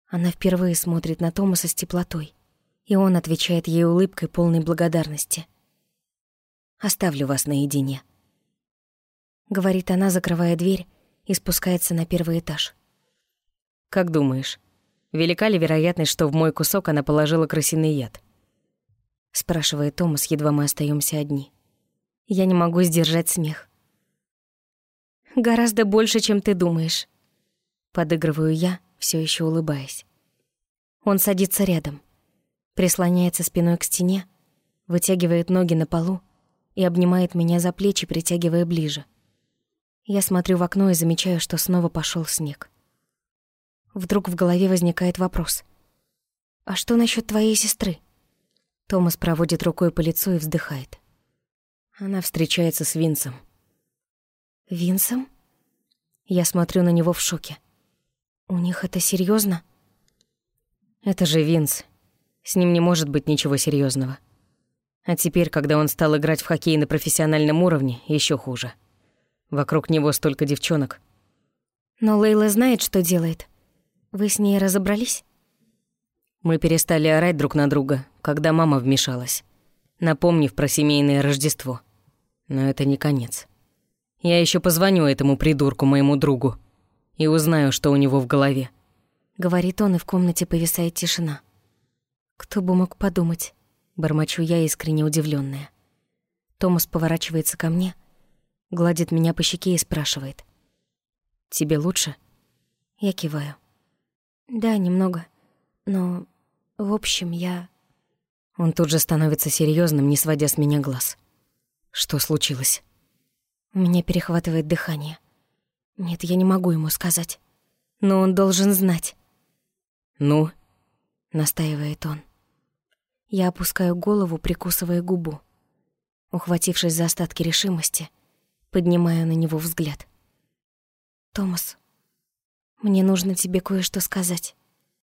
A: Она впервые смотрит на Томаса с теплотой и он отвечает ей улыбкой полной благодарности.
B: «Оставлю вас наедине», —
A: говорит она, закрывая дверь и спускается на первый этаж.
B: «Как думаешь, велика ли вероятность, что в мой кусок она положила крысиный яд?»
A: — спрашивает Томас, едва мы остаемся одни. Я не могу сдержать смех. «Гораздо больше, чем ты думаешь», — подыгрываю я, все еще улыбаясь. Он садится рядом — прислоняется спиной к стене, вытягивает ноги на полу и обнимает меня за плечи, притягивая ближе. Я смотрю в окно и замечаю, что снова пошел снег. Вдруг в голове возникает вопрос. «А что насчет твоей сестры?» Томас проводит рукой по лицу и вздыхает.
B: Она встречается с Винсом.
A: «Винсом?» Я смотрю на него в шоке. «У них это серьезно?
B: «Это же Винс, с ним не может быть ничего серьезного. А теперь, когда он стал играть в хоккей на профессиональном уровне, еще хуже. Вокруг него столько девчонок.
A: Но Лейла знает, что делает. Вы с ней разобрались?
B: Мы перестали орать друг на друга, когда мама вмешалась, напомнив про семейное Рождество. Но это не конец. Я еще позвоню этому придурку, моему другу, и узнаю, что у него в голове.
A: Говорит он, и в комнате повисает тишина. «Кто бы мог подумать?» — бормочу я, искренне удивленная. Томас поворачивается ко мне, гладит меня по щеке и спрашивает.
B: «Тебе лучше?»
A: Я киваю. «Да, немного. Но, в общем, я...»
B: Он тут же становится серьезным, не сводя с меня глаз. «Что случилось?»
A: У меня перехватывает дыхание. Нет, я не могу ему сказать. Но он должен знать.
B: «Ну?»
A: — настаивает он. Я опускаю голову, прикусывая губу. Ухватившись за остатки решимости, поднимаю на него взгляд. «Томас, мне нужно тебе кое-что сказать».